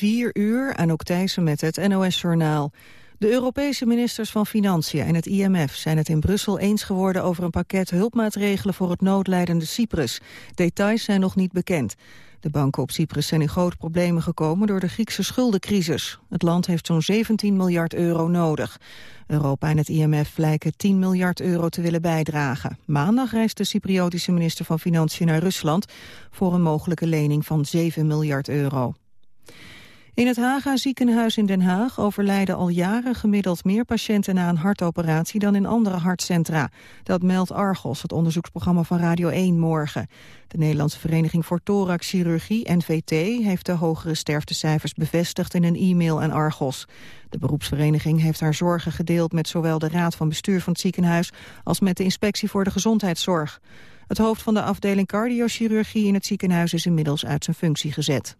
4 uur, Anouk Thijssen met het NOS-journaal. De Europese ministers van Financiën en het IMF zijn het in Brussel eens geworden over een pakket hulpmaatregelen voor het noodlijdende Cyprus. Details zijn nog niet bekend. De banken op Cyprus zijn in grote problemen gekomen door de Griekse schuldencrisis. Het land heeft zo'n 17 miljard euro nodig. Europa en het IMF lijken 10 miljard euro te willen bijdragen. Maandag reist de Cypriotische minister van Financiën naar Rusland... voor een mogelijke lening van 7 miljard euro. In het Haga ziekenhuis in Den Haag overlijden al jaren gemiddeld meer patiënten na een hartoperatie dan in andere hartcentra. Dat meldt Argos, het onderzoeksprogramma van Radio 1 morgen. De Nederlandse Vereniging voor Thoraxchirurgie, NVT, heeft de hogere sterftecijfers bevestigd in een e-mail aan Argos. De beroepsvereniging heeft haar zorgen gedeeld met zowel de raad van bestuur van het ziekenhuis als met de inspectie voor de gezondheidszorg. Het hoofd van de afdeling cardiochirurgie in het ziekenhuis is inmiddels uit zijn functie gezet.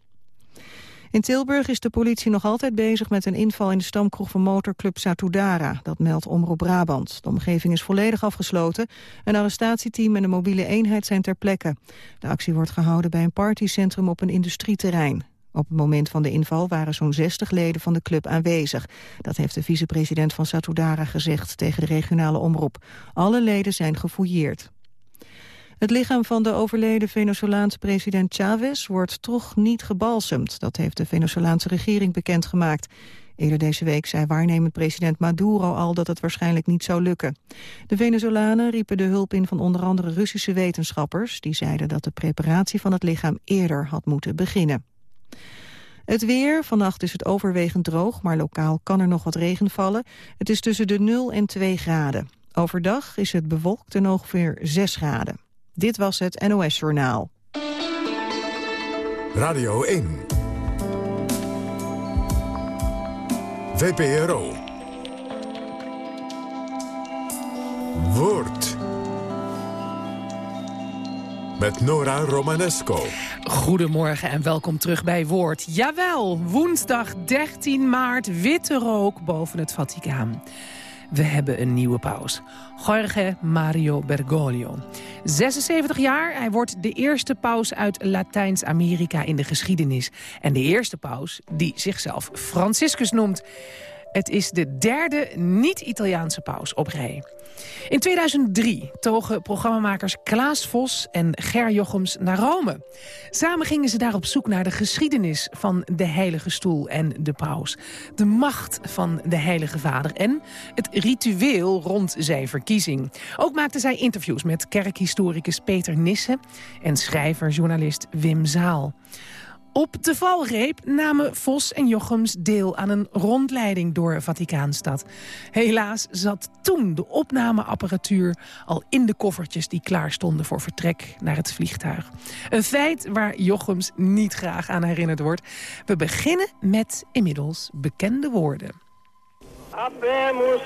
In Tilburg is de politie nog altijd bezig met een inval in de stamkroeg van motorclub Satudara. Dat meldt Omroep Brabant. De omgeving is volledig afgesloten. Een arrestatieteam en een mobiele eenheid zijn ter plekke. De actie wordt gehouden bij een partycentrum op een industrieterrein. Op het moment van de inval waren zo'n 60 leden van de club aanwezig. Dat heeft de vicepresident van Satudara gezegd tegen de regionale omroep. Alle leden zijn gefouilleerd. Het lichaam van de overleden Venezolaanse president Chavez wordt toch niet gebalsemd. Dat heeft de Venezolaanse regering bekendgemaakt. Eerder deze week zei waarnemend president Maduro al dat het waarschijnlijk niet zou lukken. De Venezolanen riepen de hulp in van onder andere Russische wetenschappers... die zeiden dat de preparatie van het lichaam eerder had moeten beginnen. Het weer, vannacht is het overwegend droog, maar lokaal kan er nog wat regen vallen. Het is tussen de 0 en 2 graden. Overdag is het bewolkt en ongeveer 6 graden. Dit was het NOS Journaal. Radio 1. VPRO. Woord. Met Nora Romanesco. Goedemorgen en welkom terug bij Woord. Jawel, woensdag 13 maart, witte rook boven het Vaticaan. We hebben een nieuwe paus. Jorge Mario Bergoglio. 76 jaar, hij wordt de eerste paus uit Latijns-Amerika in de geschiedenis. En de eerste paus die zichzelf Franciscus noemt. Het is de derde niet-Italiaanse paus op rij. In 2003 togen programmamakers Klaas Vos en Ger Jochems naar Rome. Samen gingen ze daar op zoek naar de geschiedenis van de Heilige Stoel en de paus. De macht van de Heilige Vader en het ritueel rond zijn verkiezing. Ook maakten zij interviews met kerkhistoricus Peter Nissen... en schrijver-journalist Wim Zaal. Op de valreep namen Vos en Jochems deel aan een rondleiding door Vaticaanstad. Helaas zat toen de opnameapparatuur al in de koffertjes die klaar stonden voor vertrek naar het vliegtuig. Een feit waar Jochems niet graag aan herinnerd wordt. We beginnen met inmiddels bekende woorden. Abemus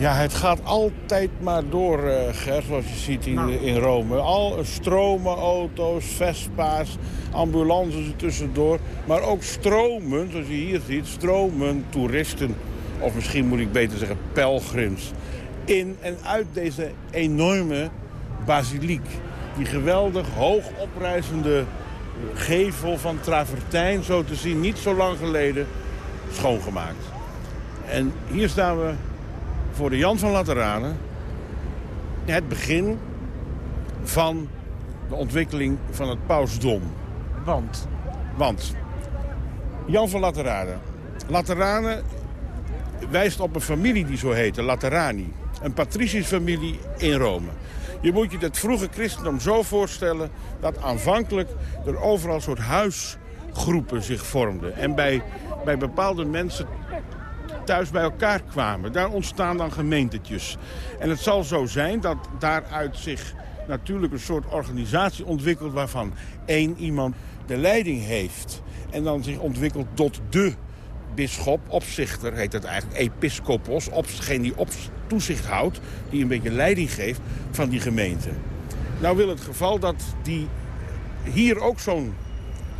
Ja, het gaat altijd maar door, uh, Ger, zoals je ziet in, nou. in Rome. Al stromen auto's, Vespa's, ambulances er tussendoor. Maar ook stromen, zoals je hier ziet, stromen toeristen. Of misschien moet ik beter zeggen pelgrims. In en uit deze enorme basiliek. Die geweldig hoog oprijzende gevel van Travertijn, zo te zien, niet zo lang geleden schoongemaakt. En hier staan we voor de Jan van Lateranen het begin van de ontwikkeling van het pausdom. Want? Want Jan van Lateranen. Lateranen wijst op een familie die zo heette, Laterani. Een patriciërsfamilie in Rome. Je moet je het vroege christendom zo voorstellen... dat aanvankelijk er overal een soort huisgroepen zich vormden. En bij, bij bepaalde mensen thuis bij elkaar kwamen. Daar ontstaan dan gemeentetjes. En het zal zo zijn dat daaruit zich natuurlijk een soort organisatie ontwikkelt... waarvan één iemand de leiding heeft. En dan zich ontwikkelt tot de bisschop, opzichter heet het eigenlijk, episcopos, op, degene die op toezicht houdt, die een beetje leiding geeft van die gemeente. Nou wil het geval dat die hier ook zo'n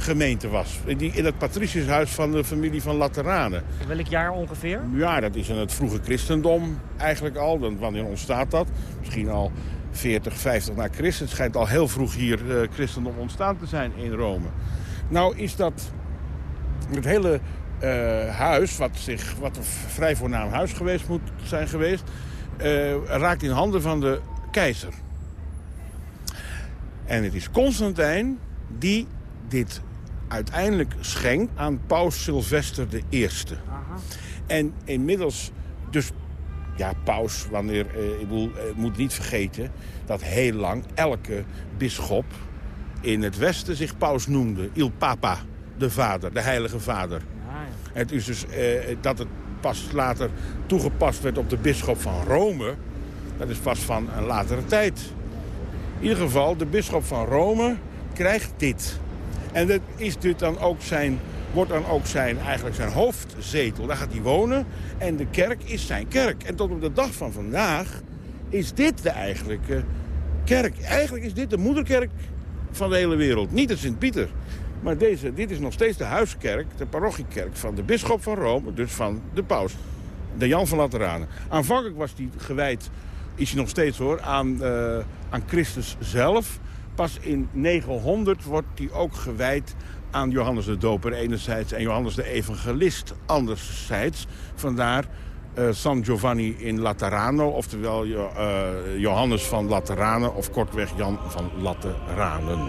gemeente was. Die, in het patriciushuis van de familie van Lateranen. Welk jaar ongeveer? Ja, dat is in het vroege christendom eigenlijk al. Dan, wanneer ontstaat dat? Misschien al 40, 50 na Christus. Het schijnt al heel vroeg hier uh, christendom ontstaan te zijn in Rome. Nou is dat het hele uh, huis, wat, zich, wat een vrij voornaam huis geweest moet zijn geweest... Uh, raakt in handen van de keizer. En het is Constantijn die dit uiteindelijk schenkt aan paus Sylvester I. Aha. En inmiddels, dus ja, paus, wanneer, eh, ik bedoel, eh, moet niet vergeten... dat heel lang elke bisschop in het westen zich paus noemde. Il Papa, de vader, de heilige vader. Ah, ja. Het is dus eh, dat het pas later toegepast werd op de bisschop van Rome... dat is pas van een latere tijd. In ieder geval, de bisschop van Rome krijgt dit. En dat is dit dan ook zijn, wordt dan ook zijn, eigenlijk zijn hoofdzetel. Daar gaat hij wonen en de kerk is zijn kerk. En tot op de dag van vandaag is dit de eigenlijke kerk. Eigenlijk is dit de moederkerk van de hele wereld. Niet de Sint-Pieter. Maar deze, dit is nog steeds de huiskerk, de parochiekerk van de bisschop van Rome, dus van de paus. De Jan van Lateranen. Aanvankelijk was die gewijd, is hij nog steeds hoor, aan, uh, aan Christus zelf. Pas in 900 wordt die ook gewijd aan Johannes de Doper enerzijds... en Johannes de Evangelist anderzijds. Vandaar uh, San Giovanni in Laterano, oftewel uh, Johannes van Lateranen... of kortweg Jan van Lateranen.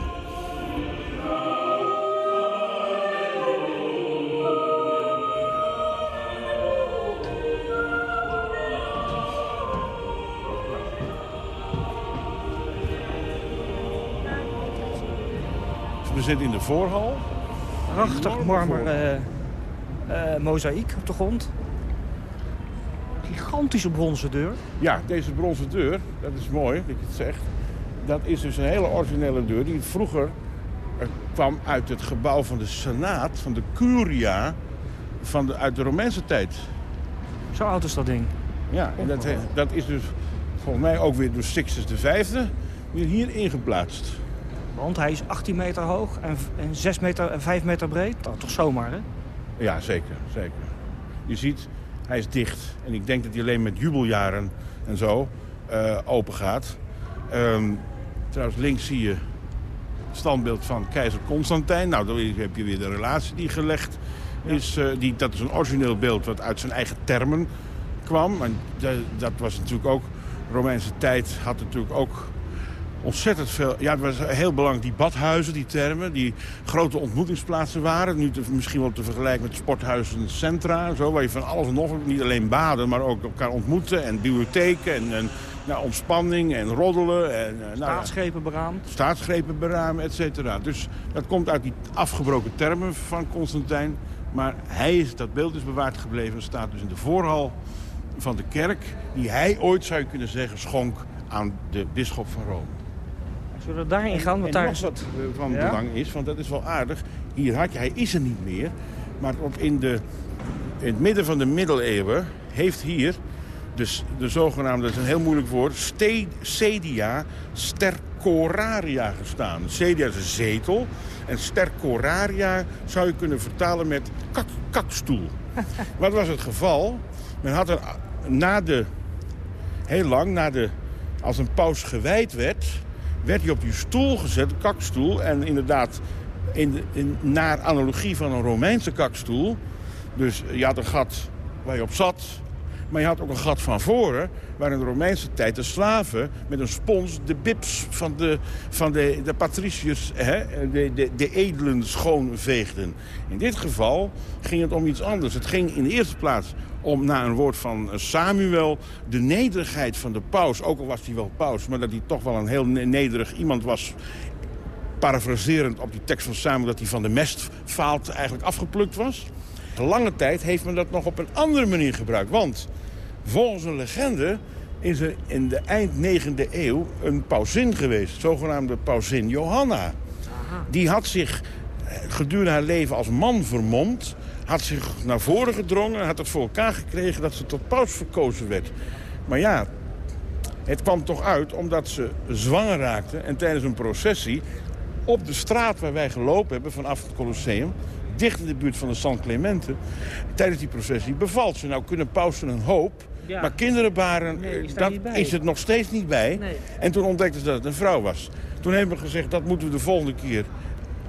We zitten in de voorhal. Prachtig marmer uh, uh, mozaïek op de grond. Gigantische bronzen deur. Ja, deze bronzen deur, dat is mooi dat je het zegt. Dat is dus een hele originele deur die vroeger kwam uit het gebouw van de Senaat, van de Curia, van de, uit de Romeinse tijd. Zo oud is dat ding? Ja, en dat, dat is dus volgens mij ook weer door Sixtus V weer hier ingeplaatst. Want hij is 18 meter hoog en, en 6 meter en 5 meter breed. Dat toch zomaar, hè? Ja, zeker, zeker. Je ziet, hij is dicht. En ik denk dat hij alleen met jubeljaren en zo uh, open gaat. Um, trouwens, links zie je het standbeeld van keizer Constantijn. Nou, dan heb je weer de relatie die gelegd is. Uh, die, dat is een origineel beeld wat uit zijn eigen termen kwam. En dat was natuurlijk ook... Romeinse tijd had natuurlijk ook ontzettend veel... Ja, het was heel belangrijk, die badhuizen, die termen... die grote ontmoetingsplaatsen waren. Nu te, misschien wel te vergelijken met sporthuizen, centra... Zo, waar je van alles en nog... niet alleen baden, maar ook elkaar ontmoeten... en bibliotheken en, en nou, ontspanning en roddelen. En, uh, staatsgrepen beraamd. Staatsgrepen beraamd, et cetera. Dus dat komt uit die afgebroken termen van Constantijn. Maar hij is, dat beeld is bewaard gebleven en staat dus in de voorhal van de kerk... die hij ooit, zou je kunnen zeggen, schonk aan de bisschop van Rome. Zullen we daarin gaan? Want en daar is wat van ja? belang is, want dat is wel aardig. Hier had je, hij is er niet meer. Maar op in, de, in het midden van de middeleeuwen heeft hier dus de zogenaamde, dat is een heel moeilijk woord, ste, sedia stercoraria gestaan. Sedia is een zetel en stercoraria zou je kunnen vertalen met kak, kakstoel. Wat was het geval? Men had er na de, heel lang, na de, als een paus gewijd werd werd hij op die stoel gezet, kakstoel. En inderdaad, in, in, naar analogie van een Romeinse kakstoel. Dus je had een gat waar je op zat. Maar je had ook een gat van voren, waar in de Romeinse tijd de slaven met een spons de bips van de, van de, de patriciërs, hè, de, de, de edelen schoonveegden. In dit geval ging het om iets anders. Het ging in de eerste plaats om na een woord van Samuel de nederigheid van de paus, ook al was hij wel paus, maar dat hij toch wel een heel nederig iemand was, parafraserend op die tekst van Samuel, dat hij van de mestvaalt eigenlijk afgeplukt was. Lange tijd heeft men dat nog op een andere manier gebruikt, want volgens een legende is er in de eind 9e eeuw een pausin geweest, zogenaamde pausin Johanna. Die had zich gedurende haar leven als man vermomd had zich naar voren gedrongen, had het voor elkaar gekregen dat ze tot paus verkozen werd. Maar ja, het kwam toch uit omdat ze zwanger raakte en tijdens een processie op de straat waar wij gelopen hebben vanaf het Colosseum dicht in de buurt van de San Clemente. Tijdens die processie bevalt ze. Nou kunnen pausen een hoop, Ja. maar kinderen baren, Nee, eh, dat is het nog steeds niet bij. Nee. En toen ontdekten ze dat het een vrouw was. Toen hebben we gezegd, dat moeten we de volgende keer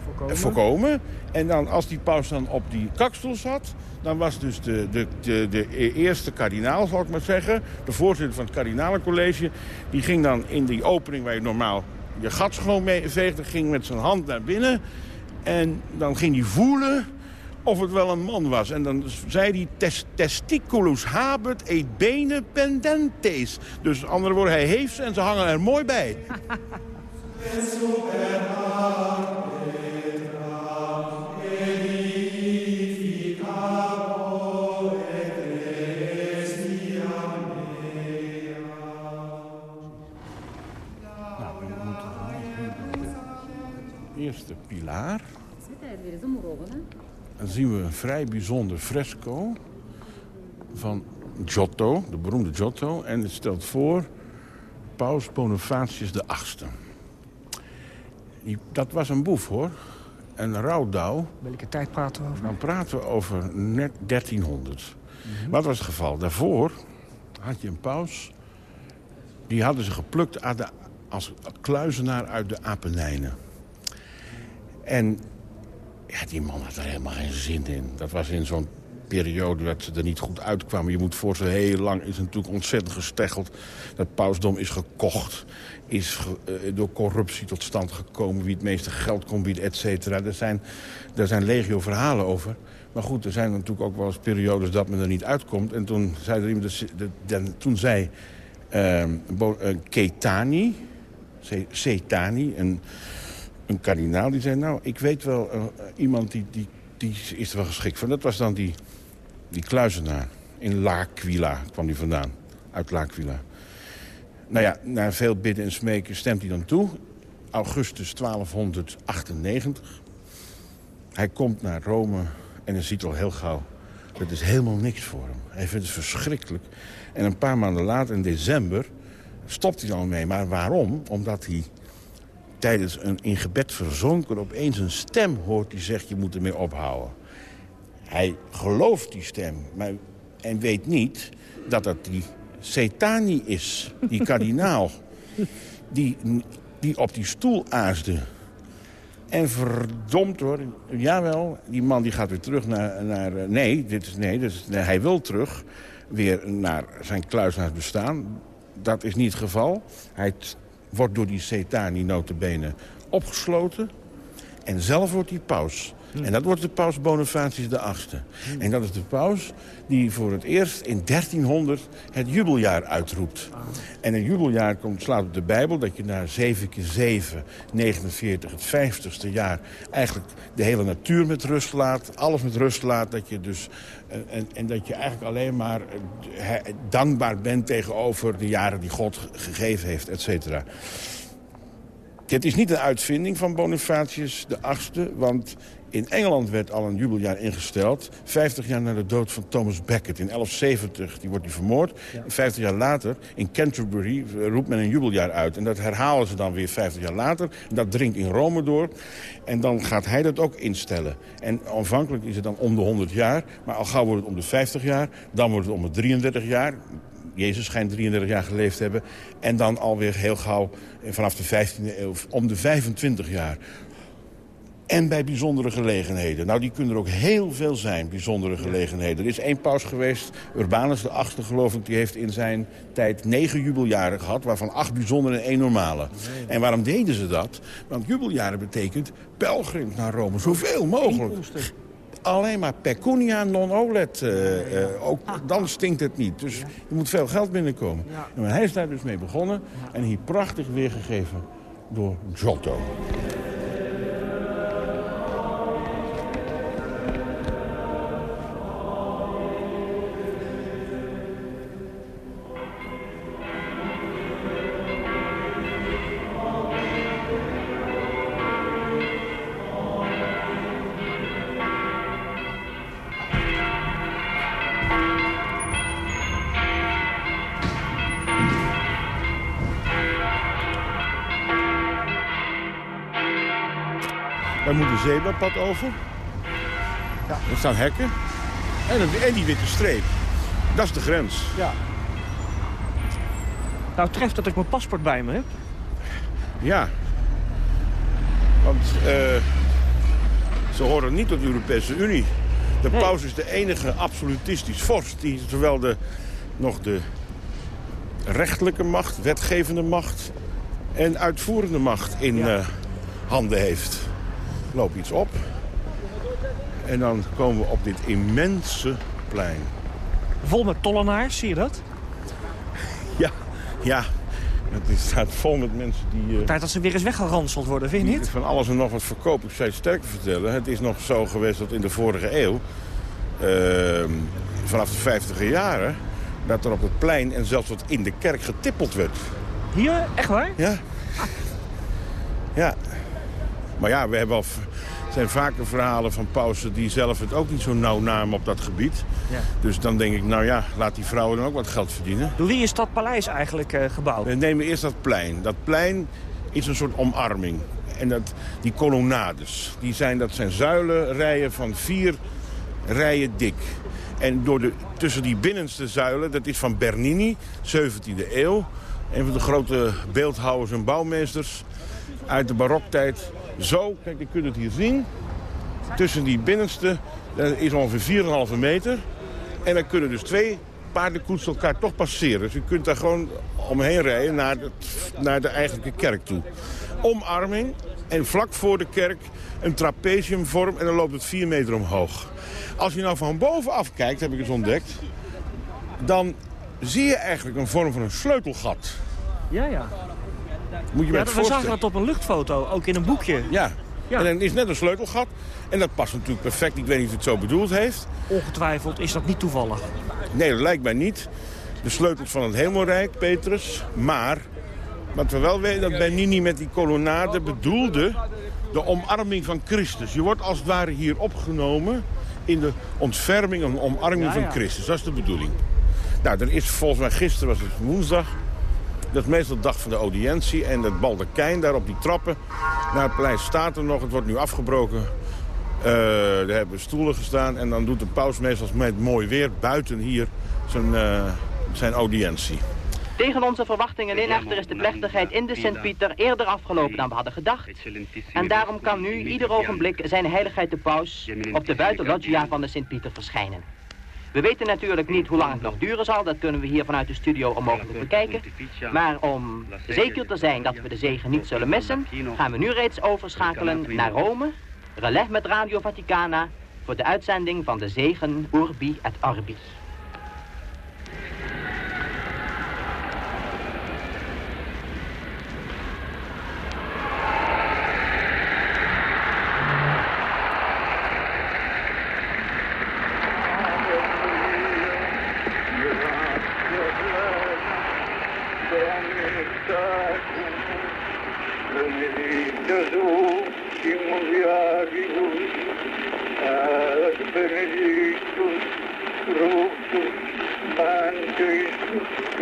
Voorkomen. voorkomen. En dan, als die paus dan op die kakstoel zat... dan was dus de, de, de, de eerste kardinaal, zal ik maar zeggen... de voorzitter van het kardinalencollege... die ging dan in die opening waar je normaal je gat schoon mee veegde... ging met zijn hand naar binnen... en dan ging hij voelen of het wel een man was. En dan zei hij tes, testiculus habet et bene pendentes. Dus andere woorden, hij heeft ze en ze hangen er mooi bij. eerste pilaar. Dan zien we een vrij bijzonder fresco van Giotto, de beroemde Giotto. En het stelt voor paus Bonifatius VIII. Die, dat was een boef, hoor. En Rauwdouw... Welke tijd praten we over? Dan praten we over net 1300. Mhm. Wat was het geval? Daarvoor had je een paus... die hadden ze geplukt als kluizenaar uit de Apennijnen. En ja, die man had er helemaal geen zin in. Dat was in zo'n periode dat ze er niet goed uitkwamen. Je moet voor ze heel lang is natuurlijk ontzettend gesteggeld. Dat pausdom is gekocht. Is eh, door corruptie tot stand gekomen. Wie het meeste geld kon bieden, et cetera. Er zijn, er zijn legio verhalen over. Maar goed, er zijn natuurlijk ook wel eens periodes dat men er niet uitkomt. En toen zei er iemand... de- toen zei ehm Bo- eh, Ketani... Ce- Cetani, een, een kardinaal, die zei... nou, ik weet wel eh, iemand die, die, die is er wel geschikt voor. Dat was dan die, die kluizenaar. In L'Aquila kwam die vandaan. Uit L'Aquila. Nou ja, na veel bidden en smeken stemt hij dan toe. Augustus 1298. Hij komt naar Rome en hij ziet al heel gauw... dat is helemaal niks voor hem. Hij vindt het verschrikkelijk. En een paar maanden later, in december, stopt hij dan mee. Maar waarom? Omdat hij tijdens een in gebed verzonken opeens een stem hoort die zegt... je moet ermee ophouden. Hij gelooft die stem, maar, en weet niet dat dat die Setani is, die kardinaal. die, die op die stoel aasde. En verdomd hoor, jawel, die man die gaat weer terug naar... naar eh, nee, dit is, nee, dit is, nee, hij wil terug weer naar zijn kluizenaarsbestaan. Dat is niet het geval. Hij wordt door die Setani notabene opgesloten. En zelf wordt hij paus. En dat wordt de paus Bonifatius VIII. En dat is de paus die voor het eerst in 1300 het jubeljaar uitroept. En een jubeljaar komt, slaat op de Bijbel dat je na 7 keer 7, 49, het 50ste jaar... eigenlijk de hele natuur met rust laat, alles met rust laat. Dat je dus, eh, en, en dat je eigenlijk alleen maar eh, dankbaar bent tegenover de jaren die God ge- gegeven heeft, et cetera. Dit is niet een uitvinding van Bonifatius de VIII, want in Engeland werd al een jubeljaar ingesteld. 50 jaar na de dood van Thomas Becket in 1170, die wordt hij vermoord. 50 jaar later, in Canterbury, eh, roept men een jubeljaar uit. En dat herhalen ze dan weer 50 jaar later. En dat dringt in Rome door. En dan gaat hij dat ook instellen. En aanvankelijk is het dan om de 100 jaar. Maar al gauw wordt het om de 50 jaar. Dan wordt het om de 33 jaar. Jezus schijnt 33 jaar geleefd te hebben. En dan alweer heel gauw eh, vanaf de 15e eeuw om de 25 jaar. En bij bijzondere gelegenheden. Nou, die kunnen er ook heel veel zijn, bijzondere gelegenheden. Er is één paus geweest, Urbanus de achtste geloof ik... die heeft in zijn tijd negen jubeljaren gehad... waarvan acht bijzondere en één normale. En waarom deden ze dat? Want jubeljaren betekent pelgrim naar Rome. Zoveel mogelijk. Alleen maar pecunia non olet. eh, eh, ook dan stinkt het niet. Dus er moet veel geld binnenkomen. En hij is daar dus mee begonnen. En hier prachtig weergegeven door Giotto. Daar moet een zebrapad over. Ja. Er staan hekken. En, een- en die witte streep. Dat is de grens. Ja. Nou, treft dat ik mijn paspoort bij me heb. Ja. Want eh, ze horen niet tot de Europese Unie. De Nee. paus is de enige absolutistisch vorst... die zowel de, nog de rechterlijke macht, wetgevende macht... en uitvoerende macht in Ja. eh, handen heeft. Loop iets op. En dan komen we op dit immense plein. Vol met tollenaars, zie je dat? Ja, ja. Het staat vol met mensen die... eh, Tijd dat ze weer eens weggeranseld worden, vind je niet? Van alles en nog wat verkoop. Ik zou je sterker vertellen. Het is nog zo geweest dat in de vorige eeuw... ehm, vanaf de 50 jaren... dat er op het plein en zelfs wat in de kerk getippeld werd. Hier? Echt waar? Ja. Ja. Maar ja, we hebben al... zijn vaker verhalen van pausen die zelf het ook niet zo nauw namen op dat gebied. Ja. Dus dan denk ik, nou ja, laat die vrouwen dan ook wat geld verdienen. Door wie is dat paleis eigenlijk eh, gebouwd? We nemen eerst dat plein. Dat plein is een soort omarming. En dat, die colonnades, die zijn, dat zijn zuilenrijen van vier rijen dik. En door de, tussen die binnenste zuilen, dat is van Bernini, 17e eeuw. Een van de grote beeldhouwers en bouwmeesters uit de baroktijd. Zo, kijk, je kunt het hier zien. Tussen die binnenste, dat is ongeveer 4,5 meter. En dan kunnen dus twee paardenkoetsen elkaar toch passeren. Dus u kunt daar gewoon omheen rijden naar, het, naar de eigenlijke kerk toe. Omarming en vlak voor de kerk een trapeziumvorm en dan loopt het 4 meter omhoog. Als je nou van bovenaf kijkt, heb ik eens ontdekt... dan zie je eigenlijk een vorm van een sleutelgat. Ja, ja. Moet je ja we zagen dat op een luchtfoto, ook in een boekje. Ja. Ja. En dan is net een sleutelgat. En dat past natuurlijk perfect. Ik weet niet of het zo bedoeld heeft. Ongetwijfeld is dat niet toevallig. Nee, dat lijkt mij niet. De sleutels van het Hemelrijk, Petrus. Maar wat we wel weten, dat Bernini met die kolonnade bedoelde... de omarming van Christus. Je wordt als het ware hier opgenomen in de ontferming en omarming Ja, van. Christus. Dat is de bedoeling. Nou, er is volgens mij, gisteren was het woensdag... Dat is meestal de dag van de audiëntie. En dat baldakijn daar op die trappen naar het plein staat er nog. Het wordt nu afgebroken. Eh, er hebben stoelen gestaan. En dan doet de paus meestal met mooi weer buiten hier zijn, eh, zijn audiëntie. Tegen onze verwachtingen in echter is de plechtigheid in de Sint-Pieter eerder afgelopen dan we hadden gedacht. En daarom kan nu ieder ogenblik zijn heiligheid de paus op de buitenloggia van de Sint-Pieter verschijnen. We weten natuurlijk niet hoe lang het nog duren zal, dat kunnen we hier vanuit de studio onmogelijk bekijken. Maar om zeker te zijn dat we de zegen niet zullen missen, gaan we nu reeds overschakelen naar Rome, relais met Radio Vaticana, voor de uitzending van de zegen Urbi et Orbi.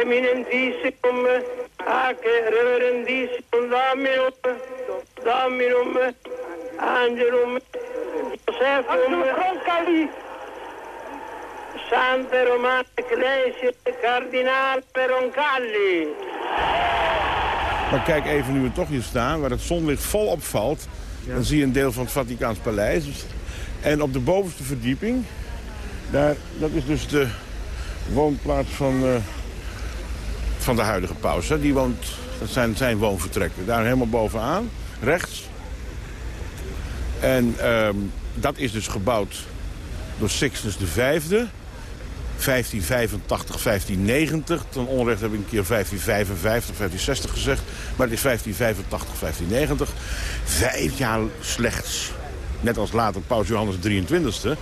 Eminentissimum, ac reverendissimum Dominum, Dominum, Angelum, Josephum, Santa Romana Ecclesia, Cardinale Roncalli. Maar kijk even nu we toch hier staan, waar het zonlicht volop valt. Dan zie je een deel van het Vaticaans paleis. En op de bovenste verdieping, daar, dat is dus de woonplaats van, eh, van de huidige paus. Die woont, dat zijn zijn woonvertrekken. Daar helemaal bovenaan, rechts. En ehm, dat is dus gebouwd door Sixtus V. 1585, 1590. Ten onrecht heb ik een keer 1555, 1560 gezegd. Maar het is 1585, 1590. Vijf jaar slechts. net als later paus Johannes 23e...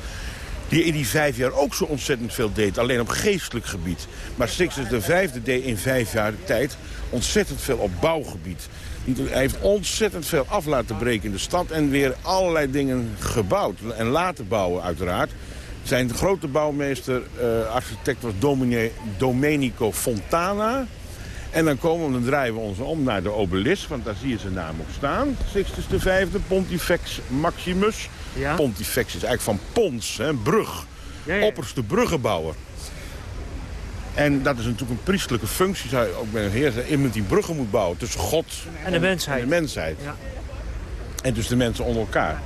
die in die vijf jaar ook zo ontzettend veel deed. Alleen op geestelijk gebied. Maar Sixtus V deed in vijf jaar tijd ontzettend veel op bouwgebied. Hij heeft ontzettend veel af laten breken in de stad... en weer allerlei dingen gebouwd en laten bouwen uiteraard. Zijn grote bouwmeester, uh, architect was Domenico Fontana. En dan komen we, dan draaien we ons om naar de obelisk, want daar zie je zijn naam op staan. Sixtus V, Pontifex Maximus. Pontifex is eigenlijk van pons, hè, brug. Ja, Opperste bruggenbouwer. En dat is natuurlijk een priestelijke functie, zou je ook bij een heer zeggen. Iemand die bruggen moet bouwen tussen God en de mensheid. En, de mensheid. Ja. en dus de mensen onder elkaar.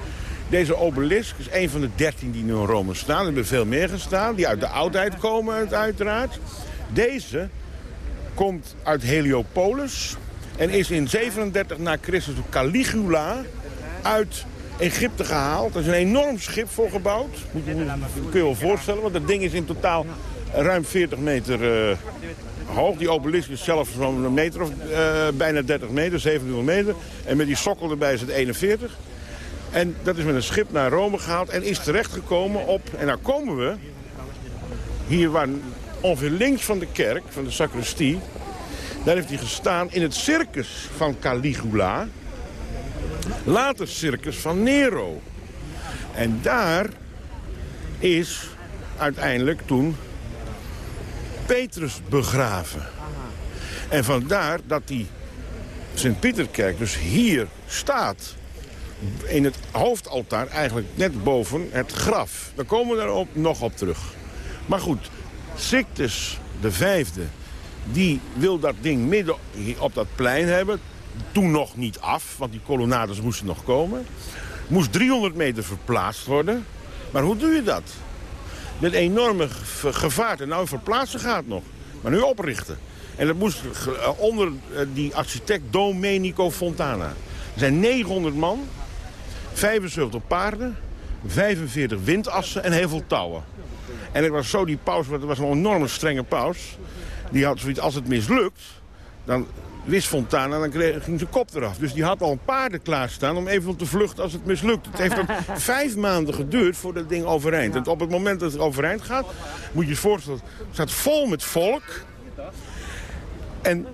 Deze obelisk is een van de dertien die nu in Rome staan. Er hebben veel meer gestaan, die uit de oudheid komen uiteraard. Deze komt uit Heliopolis en is in 37 na Christus Caligula uit Egypte gehaald. Er is een enorm schip voor gebouwd. Moet je, kun je wel voorstellen, want dat ding is in totaal ruim 40 meter uh, hoog. Die obelisk is zelf zo'n meter of uh, bijna 30 meter, 27 meter. En met die sokkel erbij is het 41. En dat is met een schip naar Rome gehaald en is terechtgekomen op... En daar komen we, hier waar ongeveer links van de kerk, van de sacristie... daar heeft hij gestaan in het circus van Caligula. Later circus van Nero. En daar is uiteindelijk toen Petrus begraven. En vandaar dat die Sint-Pieterkerk dus hier staat in het hoofdaltaar eigenlijk net boven het graf. Daar komen we erop nog op terug. Maar goed, Sictus de vijfde, die wil dat ding midden op dat plein hebben. Toen nog niet af, want die kolonnades moesten nog komen. Moest 300 meter verplaatst worden. Maar hoe doe je dat? Met enorme gevaarte. Nou, verplaatsen gaat nog. Maar nu oprichten. En dat moest eh, onder eh, die architect Domenico Fontana. Er zijn 900 man 75 paarden, 45 windassen en heel veel touwen. En ik was zo die paus, want het was een enorme strenge paus. Die had zoiets, als het mislukt, dan wist Fontana, dan kreeg, ging zijn kop eraf. Dus die had al een paarden klaarstaan om even te vluchten als het mislukt. Het heeft dan vijf maanden geduurd voordat het ding overeind. En op het moment dat het overeind gaat, moet je je voorstellen... het staat vol met volk. En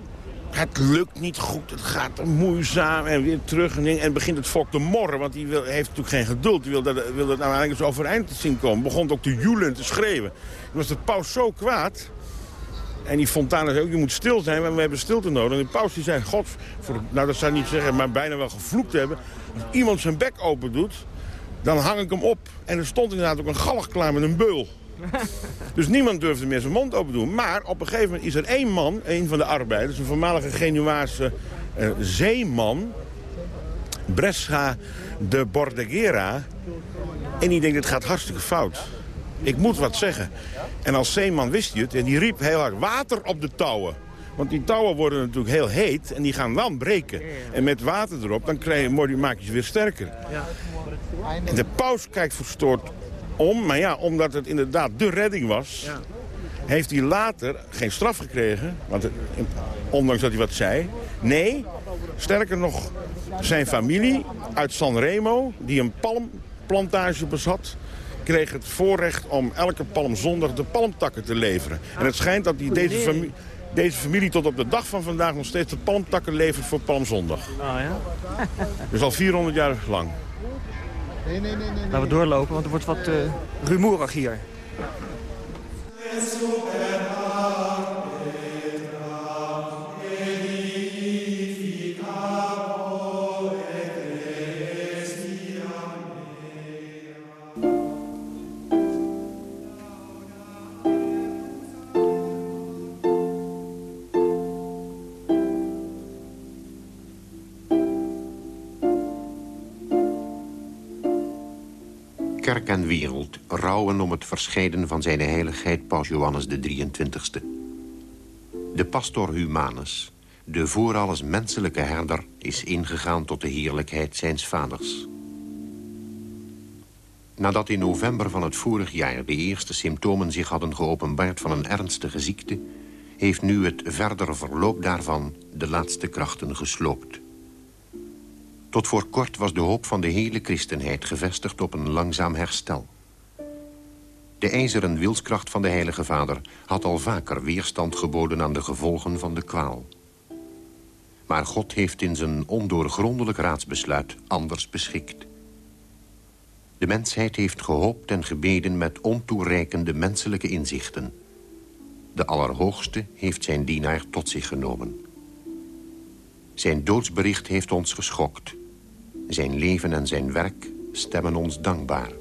het lukt niet goed, het gaat moeizaam en weer terug. En, en begint het volk te morren, want die wil, heeft natuurlijk geen geduld. Die wil dat, wil dat nou eigenlijk zo overeind te zien komen. Begon ook te joelen en te schreeuwen. Toen was de paus zo kwaad. En die Fontana zei ook, je moet stil zijn, want we hebben stilte nodig. En de paus die zei, god, nou dat zou niet zeggen, maar bijna wel gevloekt hebben. Als iemand zijn bek open doet, dan hang ik hem op. En er stond inderdaad ook een galg klaar met een beul. dus niemand durfde meer zijn mond open doen. Maar op een gegeven moment is er één man, een van de arbeiders... een voormalige Genuaanse uh, zeeman... Brescia de Bordeguera. En die denkt, het gaat hartstikke fout. Ik moet wat zeggen. En als zeeman wist hij het en die riep heel hard... water op de touwen. Want die touwen worden natuurlijk heel heet en die gaan dan breken. En met water erop, dan krijg je, maak je ze weer sterker. De paus kijkt verstoord om. Maar ja, omdat het inderdaad de redding was... Ja. heeft hij later geen straf gekregen. Want ondanks dat hij wat zei. Nee, sterker nog, zijn familie uit Sanremo... die een palmplantage bezat kreeg het voorrecht om elke palmzondag de palmtakken te leveren. En het schijnt dat die, deze, familie, deze familie tot op de dag van vandaag nog steeds de palmtakken levert voor palmzondag. Oh ja? dus al 400 jaar lang. Nee, nee, nee, nee. Laten we doorlopen, want er wordt wat uh, rumoerig hier. Kerk en wereld rouwen om het verscheiden van zijn heiligheid Paus Johannes de 23ste. De pastor humanus, de voor alles menselijke herder... is ingegaan tot de heerlijkheid zijns vaders. Nadat in november van het vorig jaar de eerste symptomen zich hadden geopenbaard van een ernstige ziekte... heeft nu het verdere verloop daarvan de laatste krachten gesloopt. Tot voor kort was de hoop van de hele christenheid gevestigd op een langzaam herstel. De ijzeren wilskracht van de Heilige Vader had al vaker weerstand geboden aan de gevolgen van de kwaal. Maar God heeft in zijn ondoorgrondelijk raadsbesluit anders beschikt. De mensheid heeft gehoopt en gebeden met ontoereikende menselijke inzichten. De Allerhoogste heeft zijn dienaar tot zich genomen. Zijn doodsbericht heeft ons geschokt. Zijn leven en zijn werk stemmen ons dankbaar.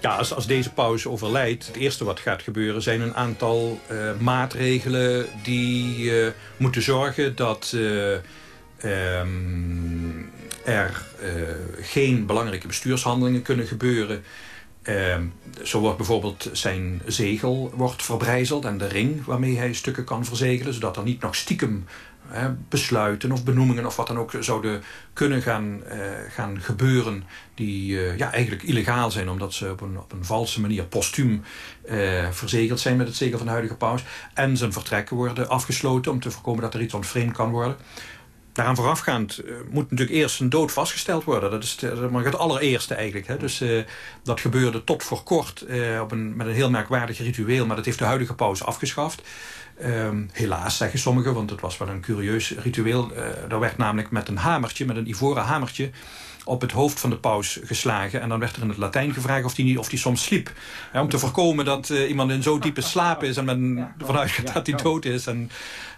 Ja, als, als deze pauze overlijdt, het eerste wat gaat gebeuren... zijn een aantal uh, maatregelen die uh, moeten zorgen dat uh, um, er geen belangrijke bestuurshandelingen kunnen gebeuren. Ehm, zo wordt bijvoorbeeld zijn zegel wordt verbrijzeld en de ring waarmee hij stukken kan verzegelen... zodat er niet nog stiekem besluiten of benoemingen of wat dan ook zouden kunnen gaan, uh, gaan gebeuren die uh, ja, eigenlijk illegaal zijn omdat ze op een, op een valse manier postuum verzegeld zijn met het zegel van de huidige paus en zijn vertrekken worden afgesloten om te voorkomen dat er iets ontvreemd kan worden. Daaraan voorafgaand moet natuurlijk eerst een dood vastgesteld worden. Dat is het allereerste eigenlijk. Hè. Dus dat gebeurde tot voor kort op een, met een heel merkwaardig ritueel. Maar dat heeft de huidige paus afgeschaft. Um, helaas, zeggen sommigen, want het was wel een curieus ritueel. Er werd namelijk met een hamertje, met een ivoren hamertje op het hoofd van de paus geslagen. En dan werd er in het Latijn gevraagd of die, of die soms sliep. om te voorkomen dat uh, iemand in zo diepe slaap is... en men ervan uitgaat dat hij dood is. En,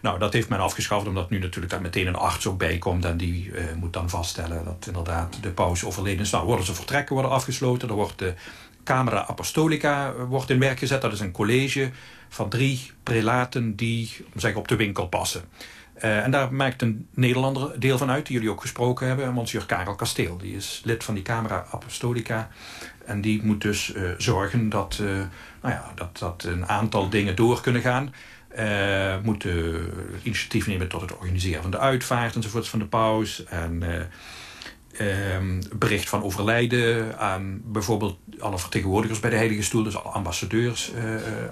nou, dat heeft men afgeschaft, omdat nu natuurlijk daar meteen een arts ook bij komt... en die uh, moet dan vaststellen dat inderdaad de paus overleden is. Nou, worden ze vertrekken worden afgesloten. Er wordt de Camera Apostolica wordt in werk gezet. Dat is een college van drie prelaten die zeg, op de winkel passen. Uh, en daar maakt een Nederlander deel van uit, die jullie ook gesproken hebben, monsieur Karel Kasteel. Die is lid van die Camera Apostolica. En die moet dus uh, zorgen dat, uh, nou ja, dat, dat een aantal dingen door kunnen gaan. Moet initiatief nemen tot het organiseren van de uitvaart enzovoorts van de paus. En Ehm, bericht van overlijden aan bijvoorbeeld alle vertegenwoordigers bij de Heilige Stoel, dus alle ambassadeurs,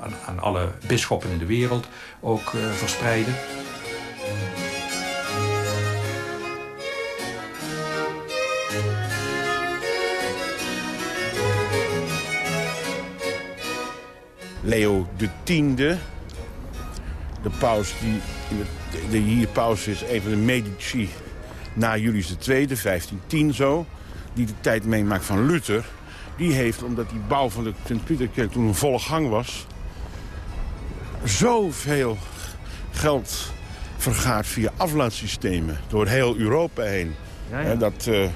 aan, aan, alle bisschoppen in de wereld ook verspreiden. Leo X, de paus die, de hier paus is, een van de Medici na Julius II, 1510 zo... die de tijd meemaakt van Luther... die heeft, omdat die bouw van de Sint-Pieterkerk toen een volle gang was... zoveel geld vergaat via aflaatsystemen door heel Europa heen. Ja, ja. Dat uh,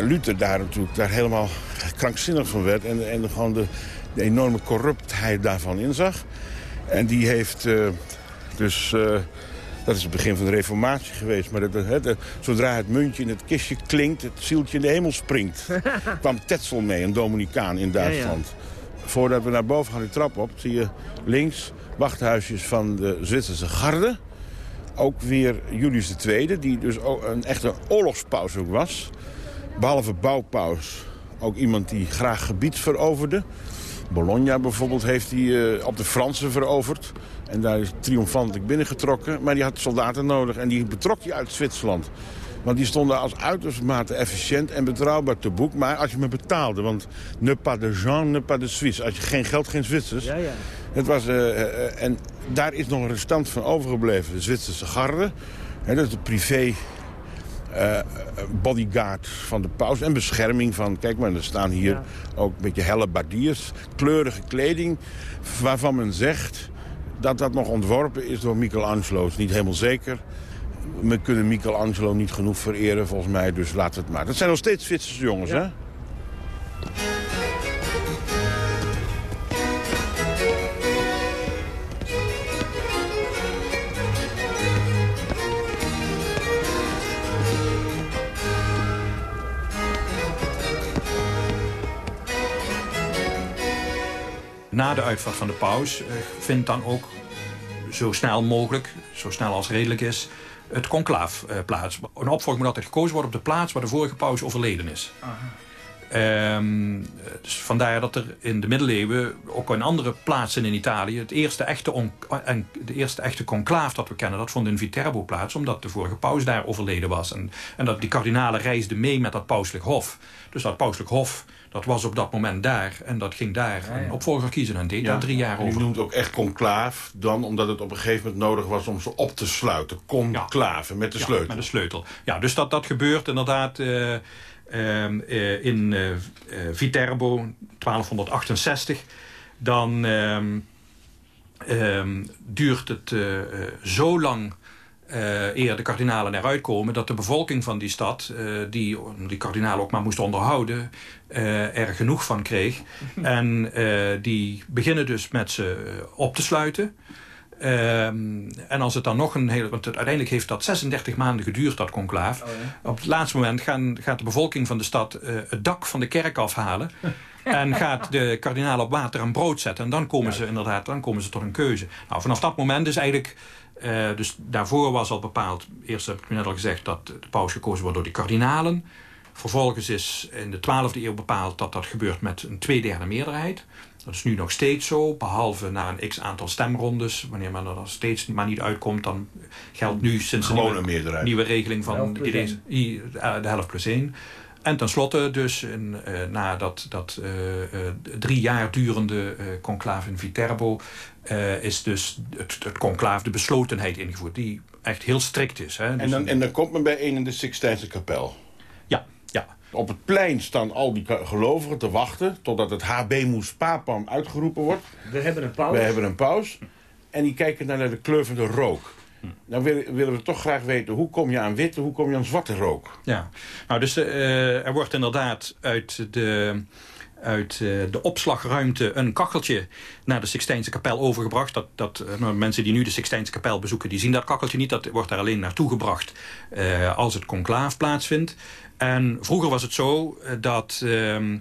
Luther daar natuurlijk daar helemaal krankzinnig van werd... en, en gewoon de, de enorme corruptheid daarvan inzag. En die heeft uh, dus... Uh, dat is het begin van de reformatie geweest. Maar dat, dat, zodra het muntje in het kistje klinkt, het zieltje in de hemel springt. kwam Tetzel mee, een Dominicaan in Duitsland. Ja. Voordat we naar boven gaan de trap op, zie je links wachthuisjes van de Zwitserse garde. Ook weer Julius II, die dus ook een echte oorlogspaus ook was. Behalve bouwpaus, ook iemand die graag gebied veroverde. Bologna bijvoorbeeld heeft hij uh, op de Fransen veroverd. En daar is triomfantelijk binnengetrokken. Maar die had soldaten nodig en die betrok hij uit Zwitserland. Want die stonden als uiterst mate efficiënt en betrouwbaar te boek. Maar als je me betaalde, want ne pas de Jean, ne pas de Suisse. Als je geen geld, geen Zwitsers. Ja, ja. Het was, uh, en daar is nog een restant van overgebleven. De Zwitserse garde. He, dat is de privé uh, bodyguard van de paus. En bescherming van, kijk maar, er staan hier ja. ook een beetje helle bardiers. Kleurige kleding, waarvan men zegt dat dat nog ontworpen is door Michelangelo is niet helemaal zeker. We kunnen Michelangelo niet genoeg vereren volgens mij, dus laat het maar. Dat zijn nog steeds Zwitserse jongens, ja. hè? Na de uitvaart van de paus uh, vindt dan ook zo snel mogelijk, zo snel als redelijk is... het conclaaf plaats. Een opvolger moet altijd gekozen worden op de plaats waar de vorige paus overleden is. Um, dus vandaar dat er in de middeleeuwen, ook in andere plaatsen in Italië... het eerste echte, on, en de eerste echte conclaaf dat we kennen, dat vond in Viterbo plaats... omdat de vorige paus daar overleden was. En, en dat die kardinalen reisden mee met dat pauselijk hof. Dus dat pauselijk hof, dat was op dat moment daar. En dat ging daar een opvolger kiezen en deed daar drie jaar over. Je noemt ook echt conclaaf dan, omdat het op een gegeven moment nodig was... om ze op te sluiten. Conclave, met de sleutel. met de sleutel. Ja, dus dat, dat gebeurt inderdaad... Uh, eh, in eh, eh, Viterbo 1268... dan ehm, ehm, duurt het zo lang uh, eer de kardinalen eruit komen... dat de bevolking van die stad, die die kardinalen ook maar moest onderhouden... er genoeg van kreeg. en die beginnen dus met ze op te sluiten... Um, en als het dan nog een hele... Want uiteindelijk heeft dat 36 maanden geduurd, dat conclaaf. Oh, Op het laatste moment gaan, gaat de bevolking van de stad uh, het dak van de kerk afhalen. en gaat de kardinaal op water en brood zetten. En dan komen ze inderdaad dan komen ze tot een keuze. Nou, vanaf dat moment is eigenlijk... Uh, dus daarvoor was al bepaald... Eerst heb ik net al gezegd dat de paus gekozen wordt door de kardinalen. Vervolgens is in de 12e eeuw bepaald dat dat gebeurt met een tweederde meerderheid. Dat is nu nog steeds zo, behalve na een x-aantal stemrondes. Wanneer men er dan steeds maar niet uitkomt, dan geldt nu sinds een nieuwe, nieuwe regeling van die deze, eh, de helft plus één. En tenslotte dus, in, uh, na dat, dat uh, uh, drie jaar durende conclave in Viterbo... is dus het, het conclave de beslotenheid ingevoerd, die echt heel strikt is. Hè? en, dus dan, en dan komt men bij een in de Sixtijnse kapel. Op het plein staan al die gelovigen te wachten... totdat het habemus papam uitgeroepen wordt. We hebben een paus. We hebben een paus. En die kijken naar de kleur van de rook. Nou willen we toch graag weten, hoe kom je aan witte, hoe kom je aan zwarte rook? Ja, nou dus uh, er wordt inderdaad uit de uit uh, de opslagruimte een kacheltje naar de Sixtijnse kapel overgebracht. Dat, dat uh, nou, mensen die nu de Sixtijnse kapel bezoeken, die zien dat kacheltje niet. Dat wordt daar alleen naartoe gebracht uh, als het conclaaf plaatsvindt. En vroeger was het zo dat... Ehm,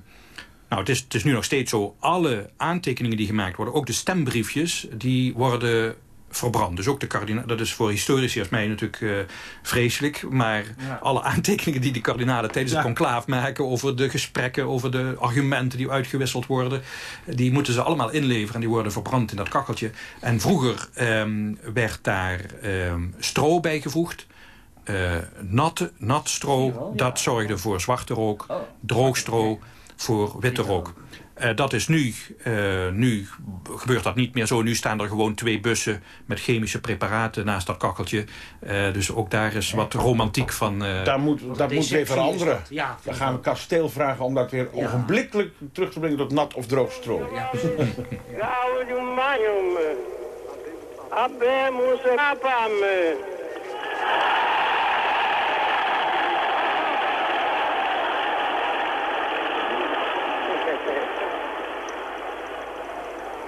nou, het is, het is nu nog steeds zo. Alle aantekeningen die gemaakt worden, ook de stembriefjes... die worden verbrand. Dus ook de kardinaal, dat is voor historici als mij natuurlijk uh, vreselijk. Maar alle aantekeningen die de kardinalen tijdens ja. het conclaaf maken... over de gesprekken, over de argumenten die uitgewisseld worden... die moeten ze allemaal inleveren en die worden verbrand in dat kacheltje. En vroeger um, werd daar um, stro bijgevoegd. Uh, natte, nat stro, dat zorgde voor zwarte rook. Oh. Droog stro voor witte rook. Uh, dat is nu, uh, nu gebeurt dat niet meer zo. Nu staan er gewoon twee bussen met chemische preparaten naast dat kacheltje. Uh, dus ook daar is wat romantiek van... daar moet, dat moet weer veranderen. Ja, Dan gaan we kasteel vragen om dat weer ja. ogenblikkelijk terug te brengen tot nat of droog stro. Ja.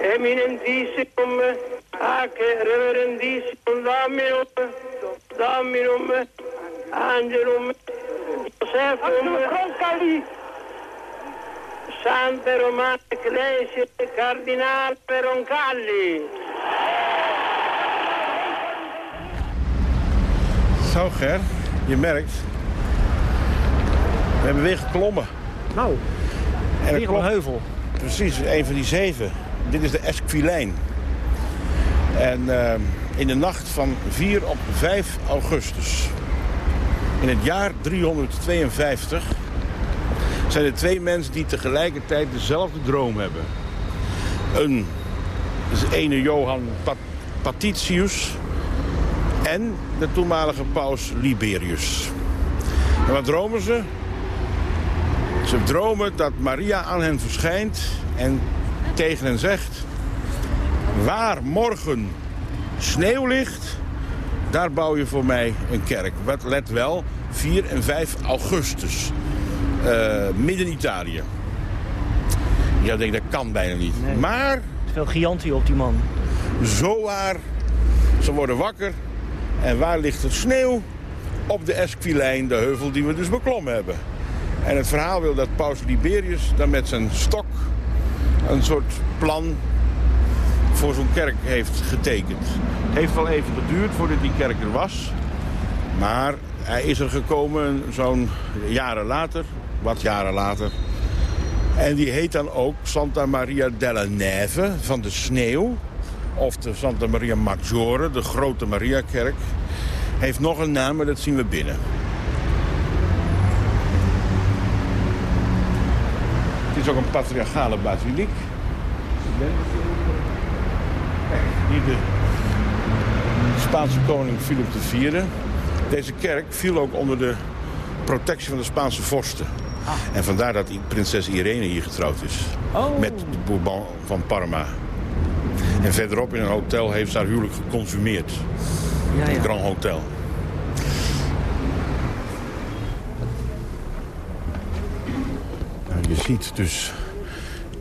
eminentissimo ac reverendissimo dominum dominum angelum Josephum Santa Romana Ecclesia Cardinale Roncalli Zo Ger, je merkt, we hebben weer geklommen. Nou, en weer een heuvel. Precies, een van die zeven. Dit is de Esquilijn. En uh, in de nacht van 4 op 5 augustus... in het jaar 352... zijn er twee mensen die tegelijkertijd dezelfde droom hebben. Een, is ene Johan Pat Patitius... en de toenmalige paus Liberius. En wat dromen ze? Ze dromen dat Maria aan hen verschijnt en tegen hen zegt... waar morgen sneeuw ligt, daar bouw je voor mij een kerk. Wat let wel, 4 en 5 augustus. Uh, midden Italië. Ja, denk dat kan bijna niet. Nee. Maar... Veel giantie op die man. Zo waar. Ze worden wakker. En waar ligt het sneeuw? Op de Esquilijn, de heuvel die we dus beklommen hebben. En het verhaal wil dat Paus Liberius dan met zijn stok een soort plan voor zo'n kerk heeft getekend. Het heeft wel even geduurd voordat die kerk er was. Maar hij is er gekomen zo'n jaren later, wat jaren later. En die heet dan ook Santa Maria della Neve, van de sneeuw. Of de Santa Maria Maggiore, de grote Mariakerk. Heeft nog een naam, maar dat zien we binnen. Het is ook een patriarchale basiliek. Hier de Spaanse koning Philip IV. Deze kerk viel ook onder de protectie van de Spaanse vorsten. En vandaar dat prinses Irene hier getrouwd is. Oh. Met de Bourbon van Parma. En verderop in een hotel heeft ze haar huwelijk geconsumeerd. Ja, Het ja. Grand Hotel. Dus...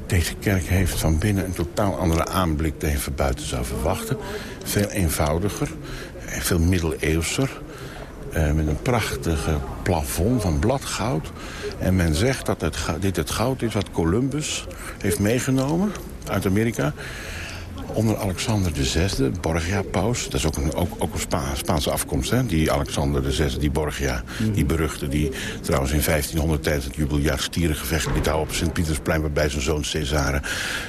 Deze kerk heeft van binnen een totaal andere aanblik... dan je van buiten zou verwachten. Veel eenvoudiger, veel middeleeuwser. eh, met een prachtige plafond van bladgoud. En men zegt dat het, dit het goud is wat Columbus heeft meegenomen uit Amerika onder Alexander VI, Borgia-paus. Dat is ook een, ook, ook een Spa- Spaanse afkomst, hè? die Alexander VI, die Borgia. Die beruchte, die trouwens in 1500 tijdens het jubeljaar stierengevecht liet houden op Sint-Pietersplein... waarbij zijn zoon Cesare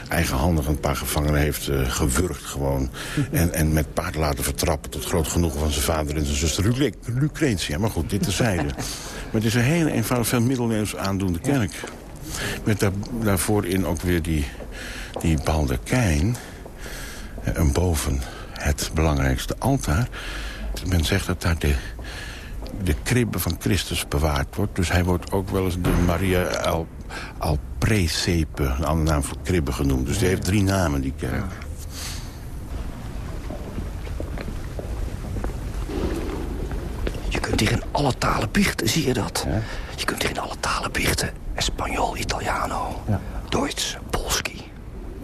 eigenhandig een paar gevangenen heeft eh, gewurgd gewoon. En, en met paard laten vertrappen tot groot genoegen van zijn vader en zijn zuster Lucre- Lucretia. Maar goed, dit terzijde. maar het is een hele eenvoudig, veel middeleeuws aandoende kerk. Met daar, daarvoor in ook weer die, die baldakijn... En boven het belangrijkste altaar. Men zegt dat daar de, de kribbe van Christus bewaard wordt. Dus hij wordt ook wel eens de Maria al, al Presepe, een andere naam voor kribbe genoemd. Dus die heeft drie namen, die kerk. Je kunt hier in alle talen biechten, zie je dat? Je kunt hier in alle talen biechten. Espanol, Italiano, Duits, Polski.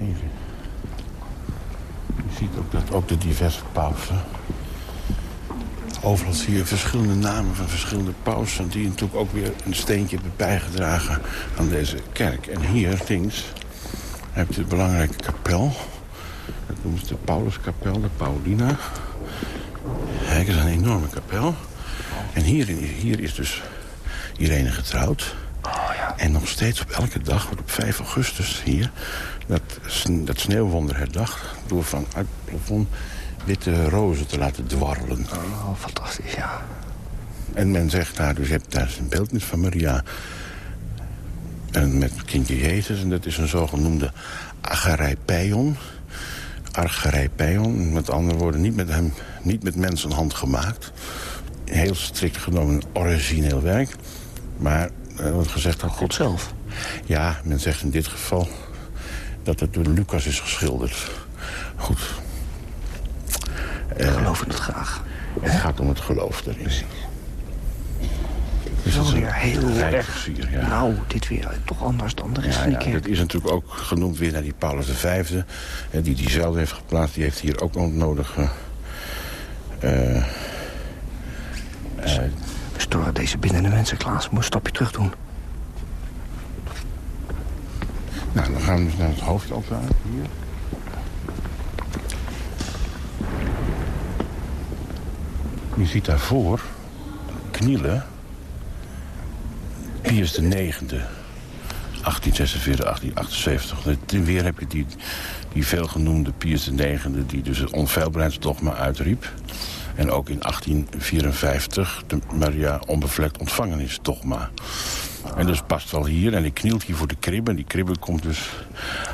Even. Ziet ook dat ook de diverse pausen. Overal zie je verschillende namen van verschillende pausen... die natuurlijk ook weer een steentje hebben bijgedragen aan deze kerk. En hier, links, heb je de belangrijke kapel. Dat noemen ze de Pauluskapel, de Paulina. Kijk, dat is een enorme kapel. En hier, hier is dus Irene getrouwd. En nog steeds op elke dag wordt op 5 augustus hier... dat, dat sneeuwwonder herdacht... door van uit het plafond witte rozen te laten dwarrelen. Oh, fantastisch, ja. En men zegt daar, dus je hebt daar een beeldnis van Maria... En met kindje Jezus, en dat is een zogenoemde agarijpeion. Argarijpeion, met andere woorden, niet met, hem, niet met mensenhand gemaakt. Heel strikt genomen origineel werk. Maar wordt gezegd dat... God zelf? Ja, men zegt in dit geval dat het door Lucas is geschilderd. Goed. Ik geloof in het graag. Het gaat om het geloof erin. Dus het is weer heel erg. versier, ja. Nou, dit weer toch anders dan de rest Ja, van die ja, kerk. dat is natuurlijk ook genoemd weer naar die Paulus V. eh, Die diezelfde heeft geplaatst. Die heeft hier ook ontnodigd. eh, eh, We storen deze binnen de mensen, Klaas. Moet een stapje terug doen. nou, dan gaan we dus naar het hoofdaltaar. Hier. Je ziet daarvoor knielen Pius de negende. 1846, 1878. Ten weer heb je die, die veelgenoemde Pius de negende... die dus het onfeilbaarheidsdogma uitriep. En ook in 1854 de Maria onbevlekt ontvangenisdogma. En dus past wel hier. En ik knielt hier voor de kribbe. En die kribbe komt dus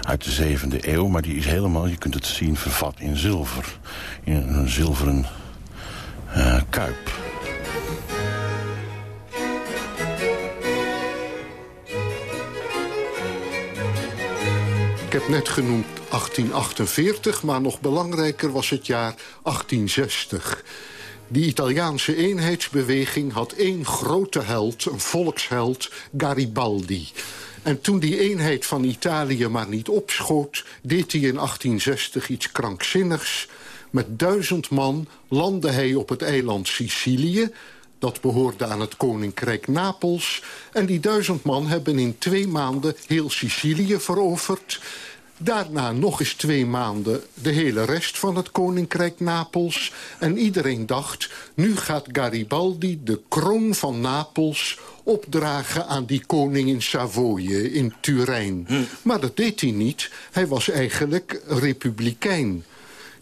uit de zevende eeuw. Maar die is helemaal, je kunt het zien, vervat in zilver. In een zilveren eh, kuip. Ik heb net genoemd 1848, maar nog belangrijker was het jaar 1860. Die Italiaanse eenheidsbeweging had één grote held, een volksheld, Garibaldi. En toen die eenheid van Italië maar niet opschoot... deed hij in 1860 iets krankzinnigs. Met duizend man landde hij op het eiland Sicilië... Dat behoorde aan het koninkrijk Napels. En die duizend man hebben in twee maanden heel Sicilië veroverd. Daarna nog eens twee maanden de hele rest van het koninkrijk Napels. En iedereen dacht, nu gaat Garibaldi de kroon van Napels opdragen aan die koning in Savoie, in Turijn. Maar dat deed hij niet. Hij was eigenlijk republikein.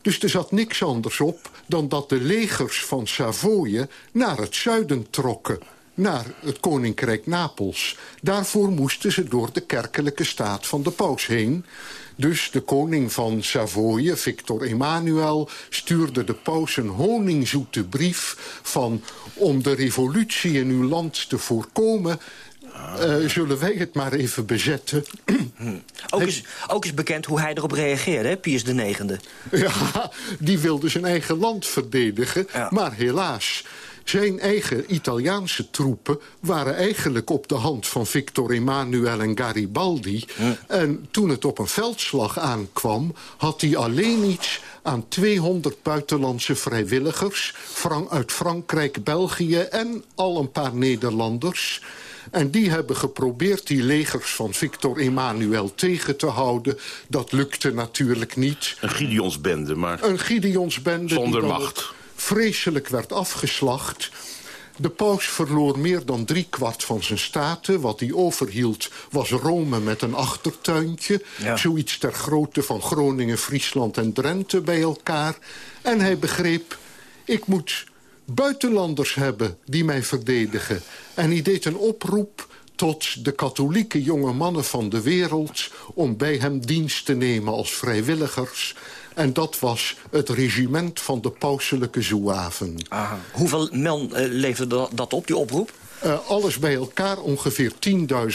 Dus er zat niks anders op dan dat de legers van Savoie naar het zuiden trokken naar het koninkrijk Napels. Daarvoor moesten ze door de kerkelijke staat van de paus heen. Dus de koning van Savoie, Victor Emmanuel, stuurde de paus een honingzoete brief van... om de revolutie in uw land te voorkomen... Uh, zullen wij het maar even bezetten. Ook, is, ook is bekend hoe hij erop reageerde, hè, Pius IX. Ja, die wilde zijn eigen land verdedigen. Maar helaas, zijn eigen Italiaanse troepen waren eigenlijk op de hand van Victor Emanuel en Garibaldi. En toen het op een veldslag aankwam, had hij alleen iets aan 200 buitenlandse vrijwilligers... uit Frankrijk, België en al een paar Nederlanders... En die hebben geprobeerd die legers van Victor Emanuel tegen te houden. Dat lukte natuurlijk niet. Een Gideonsbende, maar... Een Gideonsbende. Zonder macht vreselijk werd afgeslacht. De paus verloor meer dan driekwart van zijn staten. Wat hij overhield was Rome met een achtertuintje. Zoiets ter grootte van Groningen, Friesland en Drenthe bij elkaar. En hij begreep, ik moet buitenlanders hebben die mij verdedigen. En hij deed een oproep tot de katholieke jonge mannen van de wereld... om bij hem dienst te nemen als vrijwilligers. En dat was het regiment van de pauselijke zouaven. Hoeveel man uh, leverde dat op, die oproep? Uh, alles bij elkaar ongeveer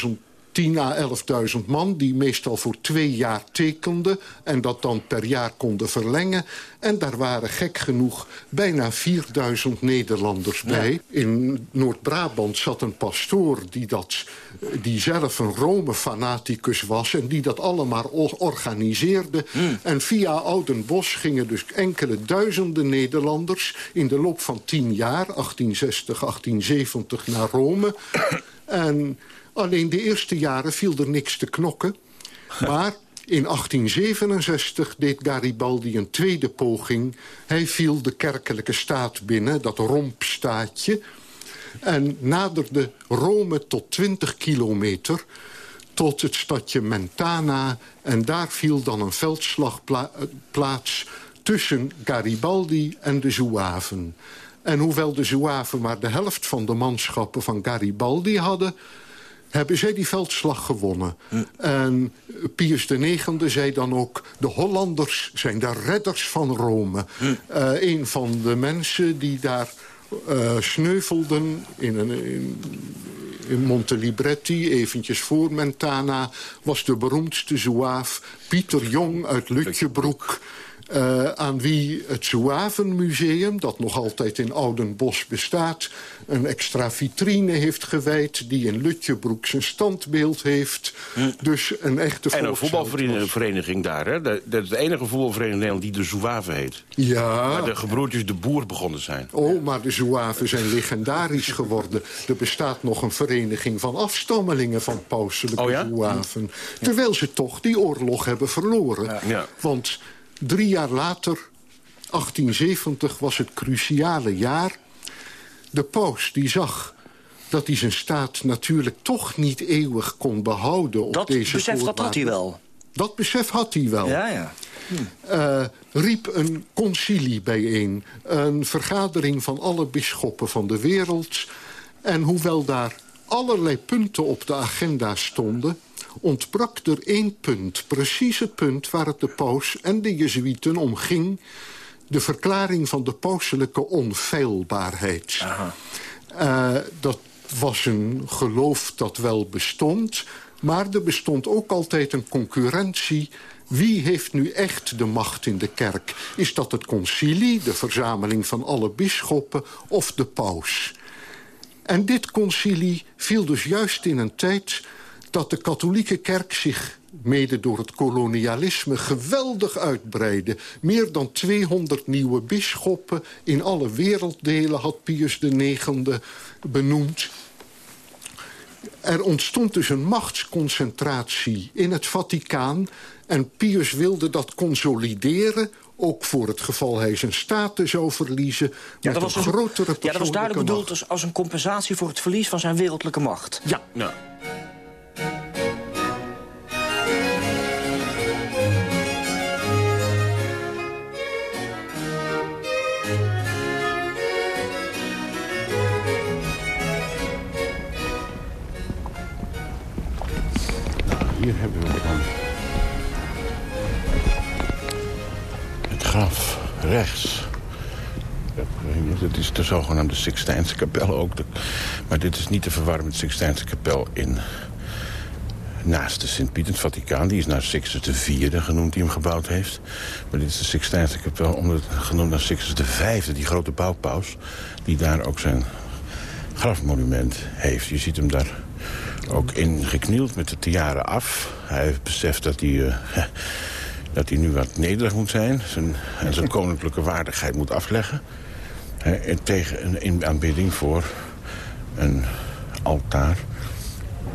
10.000 10 à 11.000 man die meestal voor twee jaar tekenden... en dat dan per jaar konden verlengen. En daar waren gek genoeg bijna 4.000 Nederlanders bij. In Noord-Brabant zat een pastoor die, dat, die zelf een Rome-fanaticus was... en die dat allemaal organiseerde. Hmm. En via Oudenbosch gingen dus enkele duizenden Nederlanders... in de loop van tien jaar, 1860, 1870, naar Rome... en Alleen de eerste jaren viel er niks te knokken. Maar in 1867 deed Garibaldi een tweede poging. Hij viel de kerkelijke staat binnen, dat rompstaatje... en naderde Rome tot 20 kilometer tot het stadje Mentana. En daar viel dan een veldslag plaats tussen Garibaldi en de Zouaven. En hoewel de Zouaven maar de helft van de manschappen van Garibaldi hadden hebben zij die veldslag gewonnen. En Pius IX zei dan ook... de Hollanders zijn de redders van Rome. Uh, een van de mensen die daar uh, sneuvelden in, een, in, in Montelibretti, eventjes voor Mentana... was de beroemdste zouaaf Pieter Jong uit Lutjebroek... Uh, aan wie het Zouavenmuseum, dat nog altijd in Oudenbosch bestaat... een extra vitrine heeft gewijd, die in Lutjebroek zijn standbeeld heeft. Hm. Dus een echte En een voetbalvereniging daar, hè? Dat is de enige voetbalvereniging in Nederland die de Zouaven heet. Ja. Waar de gebroertjes de Boer begonnen zijn. Oh, maar de Zouaven zijn legendarisch geworden. Er bestaat nog een vereniging van afstammelingen van pauselijke oh, ja? Zouaven. Terwijl ze toch die oorlog hebben verloren. Ja. Want Drie jaar later, 1870, was het cruciale jaar. De paus die zag dat hij zijn staat natuurlijk toch niet eeuwig kon behouden op dat deze besef dat had hij wel. Dat besef had hij wel. Ja, ja. Hm. riep een concilie bijeen. Een vergadering van alle bisschoppen van de wereld. En hoewel daar allerlei punten op de agenda stonden ontbrak er één punt. Precies het punt waar het de paus en de jezuïeten om ging. De verklaring van de pauselijke onfeilbaarheid. Uh, dat was een geloof dat wel bestond. Maar er bestond ook altijd een concurrentie wie heeft nu echt de macht in de kerk? Is dat het concilie, de verzameling van alle bisschoppen, of de paus? En dit concilie viel dus juist in een tijd dat de katholieke kerk zich mede door het kolonialisme geweldig uitbreidde. Meer dan 200 nieuwe bisschoppen in alle werelddelen had Pius IX benoemd. Er ontstond dus een machtsconcentratie in het Vaticaan... En Pius wilde dat consolideren ook voor het geval hij zijn status zou verliezen... Ja, dat was, een dus- grotere ja, dat was duidelijk bedoeld als, als een compensatie voor het verlies van zijn wereldlijke macht. Ja, nou. Rechts. Het is de zogenaamde Sixtijnse kapel ook. De- maar dit is niet te verwarren de Sixtijnse kapel in... naast de Sint-Piet, het Vaticaan. Die is naar Sixtus IV genoemd, die hem gebouwd heeft. Maar dit is de Sixtijnse kapel, omdat, genoemd naar Sixtus V, die grote bouwpaus... die daar ook zijn grafmonument heeft. Je ziet hem daar ook in geknield met de tiaren af. Hij heeft beseft dat hij, eh, dat hij nu wat nederig moet zijn... Zijn, en zijn koninklijke waardigheid moet afleggen. Tegen een in aanbidding voor een altaar...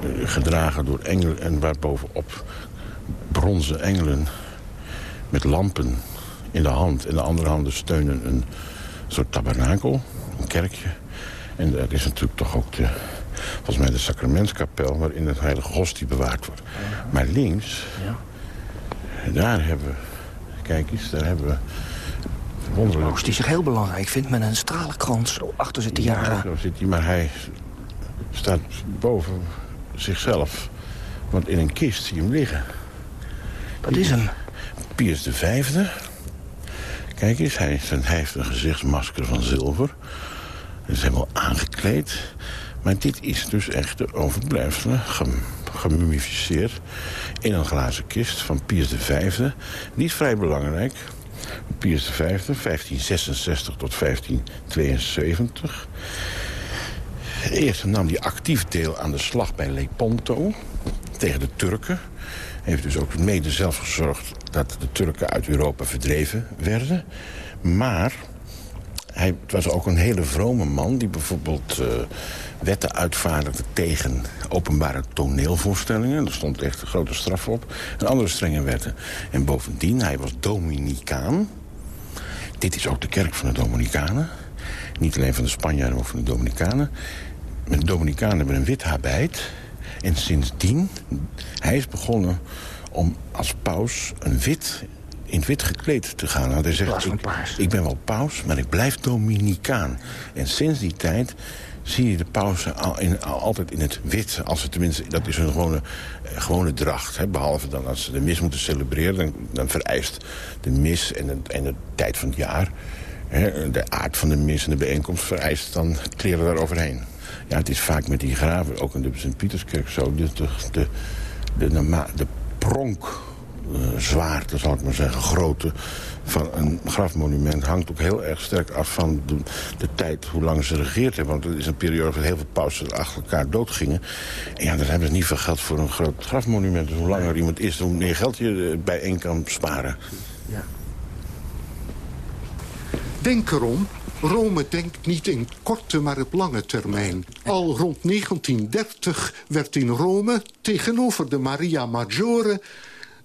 eh, gedragen door engelen en waarbovenop bronzen engelen... met lampen in de hand. In de andere handen steunen een soort tabernakel, een kerkje... En dat is natuurlijk toch ook de, volgens mij de sacramentskapel... waarin het heilige hostie bewaard wordt. Maar links, daar hebben we... Kijk eens, daar hebben we... Wonderlijk. Oost die zich heel belangrijk vindt met een stralenkrans achter zijn tiara. Ja, zo zit hij, maar hij staat boven zichzelf. Want in een kist zie je hem liggen. Dat is hem. Pius de Vijfde. Kijk eens, hij, heeft een- hij heeft een gezichtsmasker van zilver. Hij is helemaal aangekleed. Maar dit is dus echt de overblijfselen, gem- gemummificeerd... in een glazen kist van de Vijfde. Die is vrij belangrijk. De Vijfde, 1566 tot 1572. Eerst nam hij actief deel aan de slag bij Lepanto tegen de Turken. Heeft dus ook mede zelf gezorgd dat de Turken uit Europa verdreven werden. Maar hij was ook een hele vrome man die bijvoorbeeld eh, wetten uitvaardigde tegen openbare toneelvoorstellingen. Er stond echt een grote straf op. En andere strenge wetten. En bovendien, hij was Dominicaan. Dit is ook de kerk van de Dominicanen. Niet alleen van de Spanjaarden, maar van de Dominicanen. De Dominicanen hebben een wit habit. En sindsdien, hij is begonnen om als paus een wit, in het wit gekleed te gaan. Want hij zegt, ik, ik ben wel paus, maar ik blijf Dominicaan. En sinds die tijd zie je de pausen al in, al- altijd in het wit. Als ze tenminste, dat is hun gewone, eh, gewone dracht. Hè. Behalve dan als ze de mis moeten celebreren... dan, dan vereist de mis en de, en de tijd van het jaar... Hè, de aard van de mis en de bijeenkomst vereist dan kleren daar overheen. Ja, het is vaak met die graven, ook in de Sint-Pieterskerk zo... de, de, de, de, de pronk zwaarte, zal ik maar zeggen, grootte van een grafmonument hangt ook heel erg sterk af van de, tijd, hoe lang ze regeerd hebben. Want het is een periode dat heel veel pausen achter elkaar doodgingen. En ja, dan hebben ze niet veel geld voor een groot grafmonument. Dus hoe langer iemand is, hoe meer geld je eh, bijeen kan sparen. Denk erom, Rome denkt niet in korte, maar op lange termijn. Al rond 1930 werd in Rome tegenover de Maria Maggiore...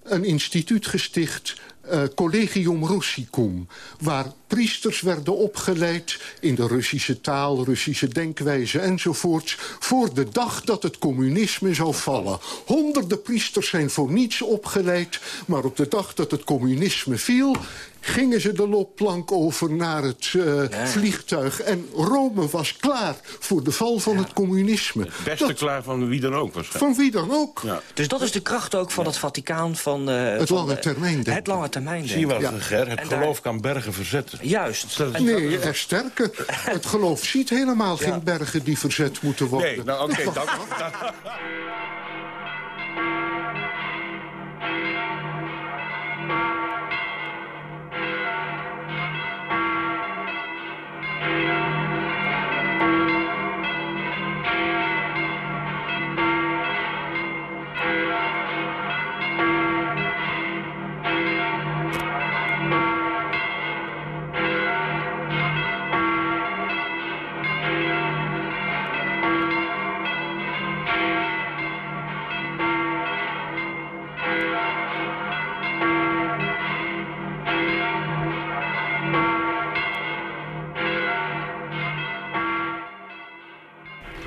een instituut gesticht, eh, Collegium Russicum... waar priesters werden opgeleid in de Russische taal, Russische denkwijze enzovoorts... voor de dag dat het communisme zou vallen. Honderden priesters zijn voor niets opgeleid... maar op de dag dat het communisme viel gingen ze de loopplank over naar het eh, vliegtuig. En Rome was klaar voor de val van het communisme. Beste klaar van wie dan ook waarschijnlijk. Van wie dan ook. Ja. Dus dat is de kracht ook van het Vaticaan. Van, eh, Het van, lange eh, termijn denken. Het lange termijn Zie je wel. Ger, het En daar- geloof kan bergen verzetten. Juist. Dat is- Nee, er sterker. Het geloof ziet helemaal geen bergen die verzet moeten worden. Nee, nou oké, dank.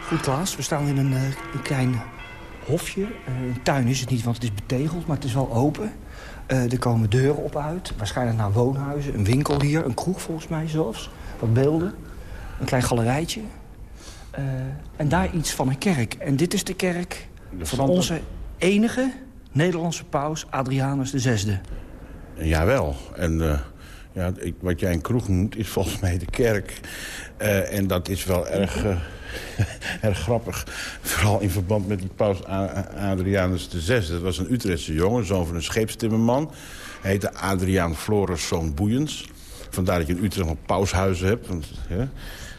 Goed, Klaas. We staan in een, uh, een klein hofje. Uh, een tuin is het niet, want het is betegeld, maar het is wel open. Uh, er komen deuren op uit. Waarschijnlijk naar woonhuizen. Een winkel hier, een kroeg volgens mij zelfs. Wat beelden. Een klein galerijtje. en daar iets van een kerk. En dit is de kerk van onze enige Nederlandse paus, Adrianus VI. Jawel. En uh, ja, ik, wat jij een kroeg noemt, is volgens mij de kerk. Uh, en dat is wel erg, uh, erg grappig. Vooral in verband met die paus Adrianus VI. Dat was een Utrechtse jongen, zoon van een scheepstimmerman. Hij heette Adriaan Floriszoon Boeiens. Vandaar dat je in Utrecht nog paushuizen hebt. Want,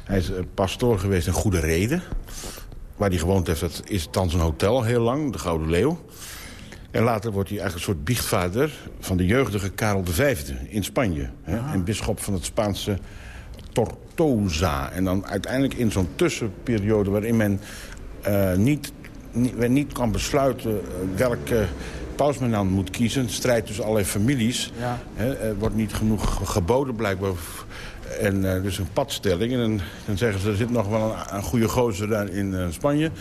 hij is pastoor geweest in Goede Reden. Waar hij gewoond heeft, dat is thans een hotel heel lang, de Gouden Leeuw. En later wordt hij eigenlijk een soort biechtvader van de jeugdige Karel V in Spanje. Hè? En bisschop van het Spaanse Tortosa. En dan uiteindelijk in zo'n tussenperiode waarin men uh, niet, niet, niet, kan besluiten uh, welke paus men dan moet kiezen. Strijd tussen allerlei families. Ja. Er wordt niet genoeg geboden blijkbaar en uh, dus een padstelling. En dan, dan, zeggen ze, er zit nog wel een, een goede gozer daar in uh, Spanje.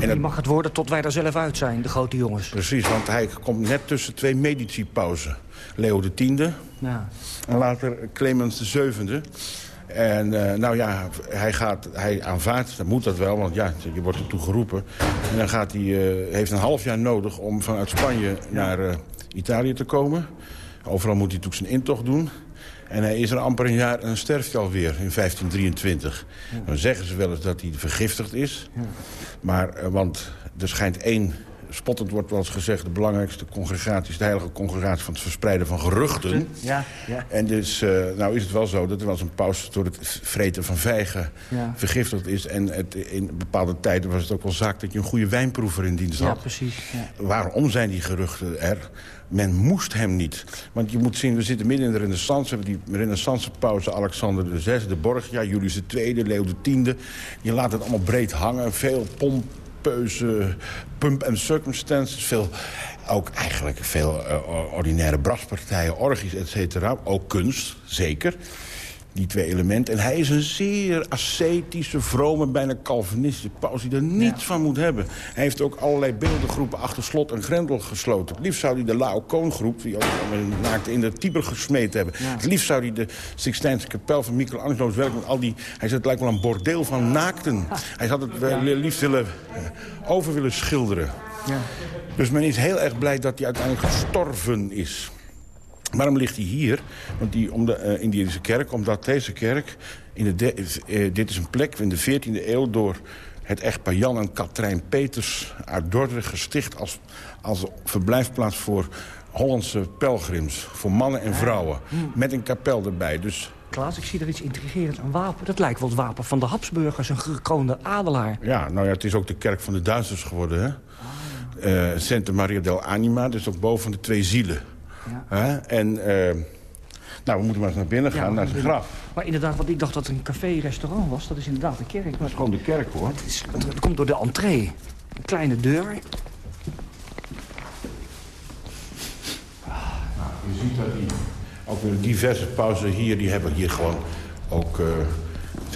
En die mag het worden tot wij er zelf uit zijn, de grote jongens. Precies, want hij komt net tussen twee medici-pauzen. Leo X ja. en later Clemens VII. En uh, nou ja, hij, gaat, hij aanvaardt, dan moet dat wel, want ja, je wordt ertoe geroepen. En dan gaat hij, uh, heeft een half jaar nodig om vanuit Spanje naar uh, Italië te komen. Overal moet hij natuurlijk zijn intocht doen. En hij is er amper een jaar en sterft hij alweer in 1523. Dan zeggen ze wel eens dat hij vergiftigd is. Maar, want er schijnt één spottend wordt wel eens gezegd... de belangrijkste congregatie is de heilige congregatie... van het verspreiden van geruchten. Ja, ja. En dus, uh, nou is het wel zo dat er wel eens een paus... door het vreten van vijgen ja. vergiftigd is. En het, in bepaalde tijden was het ook wel zaak... dat je een goede wijnproever in dienst had. Ja, precies. Ja. Waarom zijn die geruchten er? Men moest hem niet. Want je moet zien, we zitten midden in de renaissance. We hebben die renaissance pauze Alexander VI, de Borgia, Julius II, Leo X. Je laat het allemaal breed hangen. Veel pomp, pompeuze pump and circumstances. Veel, ook eigenlijk veel uh, ordinaire braspartijen, orgies, et cetera. Ook kunst, zeker die twee elementen. En hij is een zeer ascetische, vrome, bijna Calvinistische paus... die er niets van moet hebben. Hij heeft ook allerlei beeldengroepen achter slot en grendel gesloten. Het liefst zou hij de Laocoon-groep, die ook naakt in de Tiber gesmeed hebben. Het liefst zou hij de Sixtijnse kapel van Michelangelo's werk... met al die, hij zegt het lijkt wel een bordeel van naakten. Hij had het wel liefst willen, eh, over willen schilderen. Dus men is heel erg blij dat hij uiteindelijk gestorven is. Waarom ligt hij hier? Want die, om de, uh, in deze kerk, omdat deze kerk... In de uh, dit is een plek in de 14e eeuw door het echtpaar Jan en Katrijn Peters uit Dordrecht gesticht... als, als verblijfplaats voor Hollandse pelgrims. Voor mannen en vrouwen. Met een kapel erbij. Dus Klaas, ik zie er iets intrigerends aan wapen. Dat lijkt wel het wapen van de Habsburgers, een gekroonde adelaar. Ja, nou ja, het is ook de kerk van de Duitsers geworden, hè? Ah. Uh, Santa Maria del Anima, dus ook boven de twee zielen. Ja. En uh, nou, we moeten maar eens naar binnen gaan, ja, naar zijn graf. Maar inderdaad, wat ik dacht dat het een café-restaurant was, dat is inderdaad de kerk. Maar het is gewoon de kerk, hoor. Het, is, het komt door de entree. Een kleine deur. Nou, je ziet dat die, ook weer diverse pauzen hier, die hebben hier gewoon ook... Uh,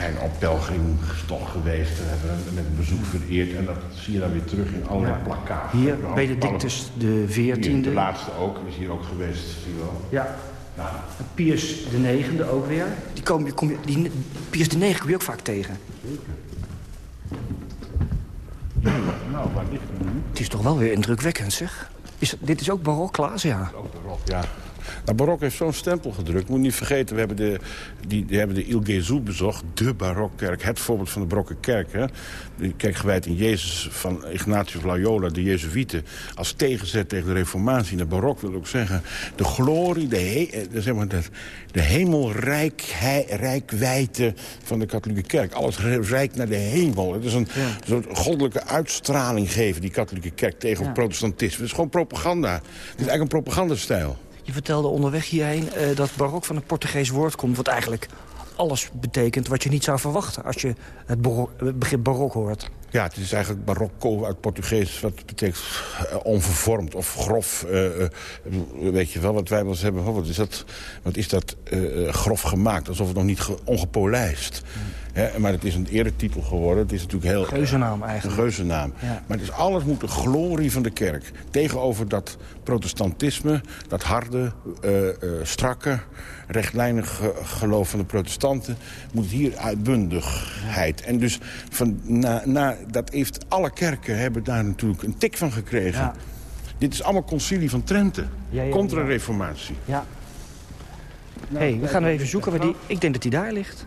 zijn op pelgrimstocht geweest. Hebben met een bezoek vereerd. En dat zie je dan weer terug in allerlei ja. plakkaten. Hier, Benedictus de 14e. de laatste ook, is hier ook geweest, zie je wel. Ja. Nou. Pius de negende ook weer. Die kom je, kom je, die, Pius de negen kom je ook vaak tegen. Zeker. nou, waar ligt het nu? Het is toch wel weer indrukwekkend, zeg. Is, dit is ook barok, Klaas, ja? Ook barok, ja. Nou, barok heeft zo'n stempel gedrukt. Moet niet vergeten, we hebben de, die, die hebben de Il Gesù bezocht. De barokkerk, het voorbeeld van de barokke kerk. Hè? De kerk gewijd in Jezus van Ignatius Loyola, de Jezuïeten. Als tegenzet tegen de reformatie. De barok wil ook zeggen, de glorie, de, he, eh, zeg maar, de, de van de katholieke kerk. Alles rijkt naar de hemel. Het is een ja. soort goddelijke uitstraling geven, die katholieke kerk, tegen ja. protestantisme. Het is gewoon propaganda. Het is eigenlijk een propagandastijl. Je vertelde onderweg hierheen uh, dat barok van een Portugees woord komt... wat eigenlijk alles betekent wat je niet zou verwachten... als je het, het begrip barok hoort. Ja, het is eigenlijk barocco uit Portugees. Wat betekent uh, onvervormd of grof. Uh, uh, weet je wel, wat wij wel eens hebben. Wat is dat, wat is dat grof gemaakt? Alsof het nog niet ongepolijst. Maar het is een eretitel geworden. Het is natuurlijk heel... Geuzennaam eigenlijk. Een geuzennaam. Ja. Maar het is alles moet de glorie van de kerk. Tegenover dat protestantisme, dat harde, eh, eh, strakke, rechtlijnig ge- geloof van de protestanten... moet hier uitbundigheid. En dus van, na, na, dat heeft, alle kerken hebben daar natuurlijk een tik van gekregen. Ja. Dit is allemaal concilie van Trente. Ja, ja, Contra-reformatie. Ja. hey, we gaan even zoeken waar die... Ik denk dat die daar ligt.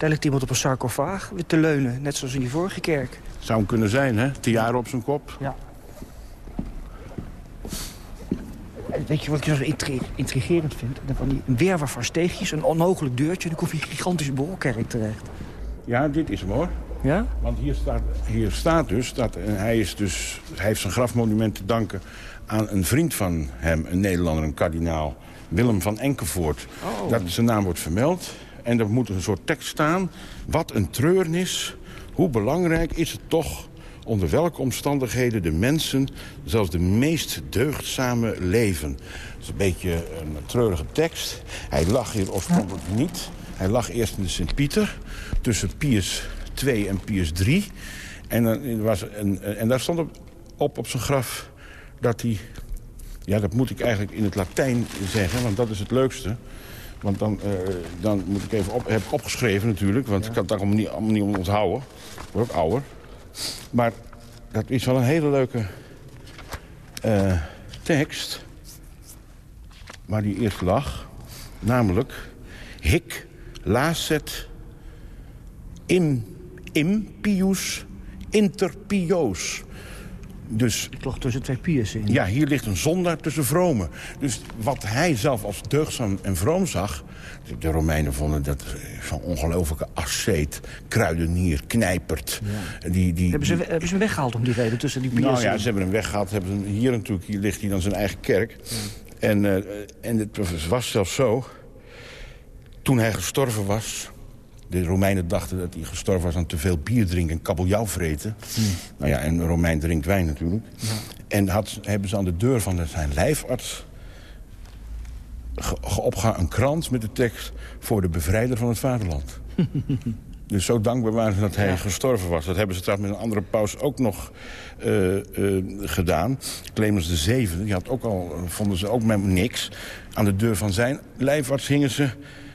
Daar ligt iemand op een sarcofaag te leunen. Net zoals in die vorige kerk. Zou hem kunnen zijn, hè? Tiara op zijn kop. Ja. Weet je wat ik zo intri- intrigerend vind? Van die een werver van steegjes, een onmogelijk deurtje... en dan kom je in een gigantische bolkerk terecht. Ja, dit is hem hoor. Ja? Want hier staat, hier staat dus dat en hij, is dus hij heeft zijn grafmonument te danken aan een vriend van hem, een Nederlander, een kardinaal, Willem van Enkevoort. Oh. Dat zijn naam wordt vermeld. En er moet een soort tekst staan. Wat een treurnis. Hoe belangrijk is het toch onder welke omstandigheden de mensen, zelfs de meest deugdzame, leven. Dat is een beetje een treurige tekst. Hij lag hier oorspronkelijk niet. Hij lag eerst in de Sint-Pieter, tussen Pius II en Pius III. En, dan was en daar stond op, op op zijn graf dat hij... Ja, dat moet ik eigenlijk in het Latijn zeggen, want dat is het leukste. Want dan, eh, dan moet ik even op, heb ik opgeschreven natuurlijk, want ik kan het allemaal niet, allemaal niet onthouden. Ik word ook ouder. Maar dat is wel een hele leuke eh, tekst. Waar die eerst lag. Namelijk... Hic lacet im, impius inter pios. Dus, Ik lag tussen twee piussen in. ja, hier ligt een zondaar tussen vromen. Dus wat hij zelf als deugdzaam en vroom zag... de Romeinen vonden dat eh, van ongelofelijke asceet, kruidenier, knijpert. Die, die, Hebben ze, die- hebben ze hem weggehaald om die reden tussen die piussen? nou ja, ze hebben hem weggehaald. Hebben hem, hier natuurlijk hier ligt hij dan zijn eigen kerk. En, eh, en het was zelfs zo... Toen hij gestorven was... De Romeinen dachten dat hij gestorven was aan te veel bier drinken en kabeljauw vreten. Nou ja, en een Romein drinkt wijn natuurlijk. En had, hebben ze aan de deur van zijn lijfarts opgehangen een krans met de tekst... voor de bevrijder van het vaderland. Dus zo dankbaar waren ze dat hij gestorven was. Dat hebben ze trouwens met een andere paus ook nog eh, eh, gedaan. Clemens de Zevende, die had ook al, vonden ze ook met niks. Aan de deur van zijn lijfarts hingen ze...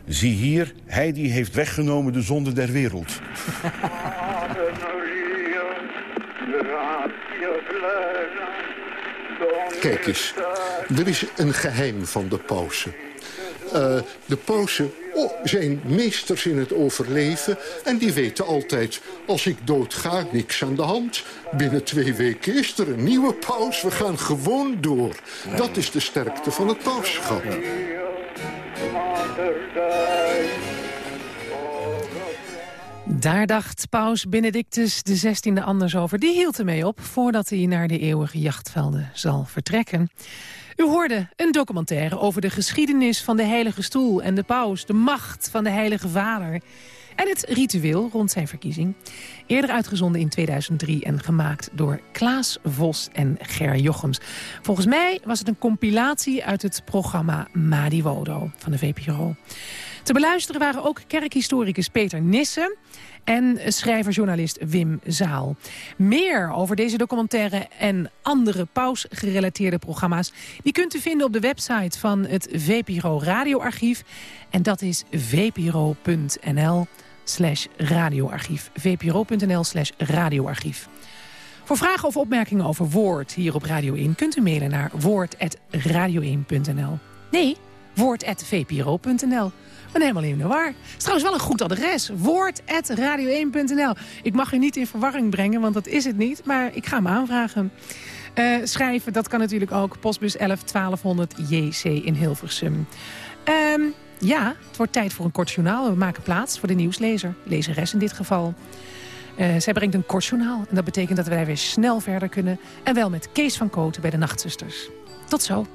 Zie hier, hij die heeft weggenomen de zonde der wereld. Kijk eens, er is een geheim van de pausen. Eh, de pausen oh, zijn meesters in het overleven... en die weten altijd, als ik doodga, niks aan de hand. Binnen twee weken is er een nieuwe paus. We gaan gewoon door. Dat is de sterkte van het pauschap. Daar dacht paus Benedictus XVI anders over. Die hield ermee op voordat hij naar de eeuwige jachtvelden zal vertrekken. U hoorde een documentaire over de geschiedenis van de Heilige Stoel en de paus, de macht van de Heilige Vader en het ritueel rond zijn verkiezing. Eerder uitgezonden in 2003 en gemaakt door Klaas Vos en Ger Jochems. Volgens mij was het een compilatie uit het programma Madi Wodo van de VPRO. Te beluisteren waren ook kerkhistoricus Peter Nissen en schrijver-journalist Wim Zaal. Meer over deze documentaire en andere pausgerelateerde programma's... die kunt u vinden op de website van het VPRO Radioarchief. En dat is vpro.nl slash radioarchief. vpro.nl slash radioarchief. Voor vragen of opmerkingen over Woord hier op Radio 1... kunt u mailen naar woord.radio1.nl. Nee, woord.vpro.nl. Ben helemaal in de war. Het is trouwens wel een goed adres. Woord.radio1.nl. Ik mag u niet in verwarring brengen, want dat is het niet. Maar ik ga hem aanvragen. Eh, schrijven, dat kan natuurlijk ook. Postbus 11 1200 JC in Hilversum. Ehm, ja, het wordt tijd voor een kort journaal. We maken plaats voor de nieuwslezer. Lezeres in dit geval. Eh, zij brengt een kort journaal. En dat betekent dat wij weer snel verder kunnen. En wel met Kees van Kooten bij de Nachtzusters. Tot zo.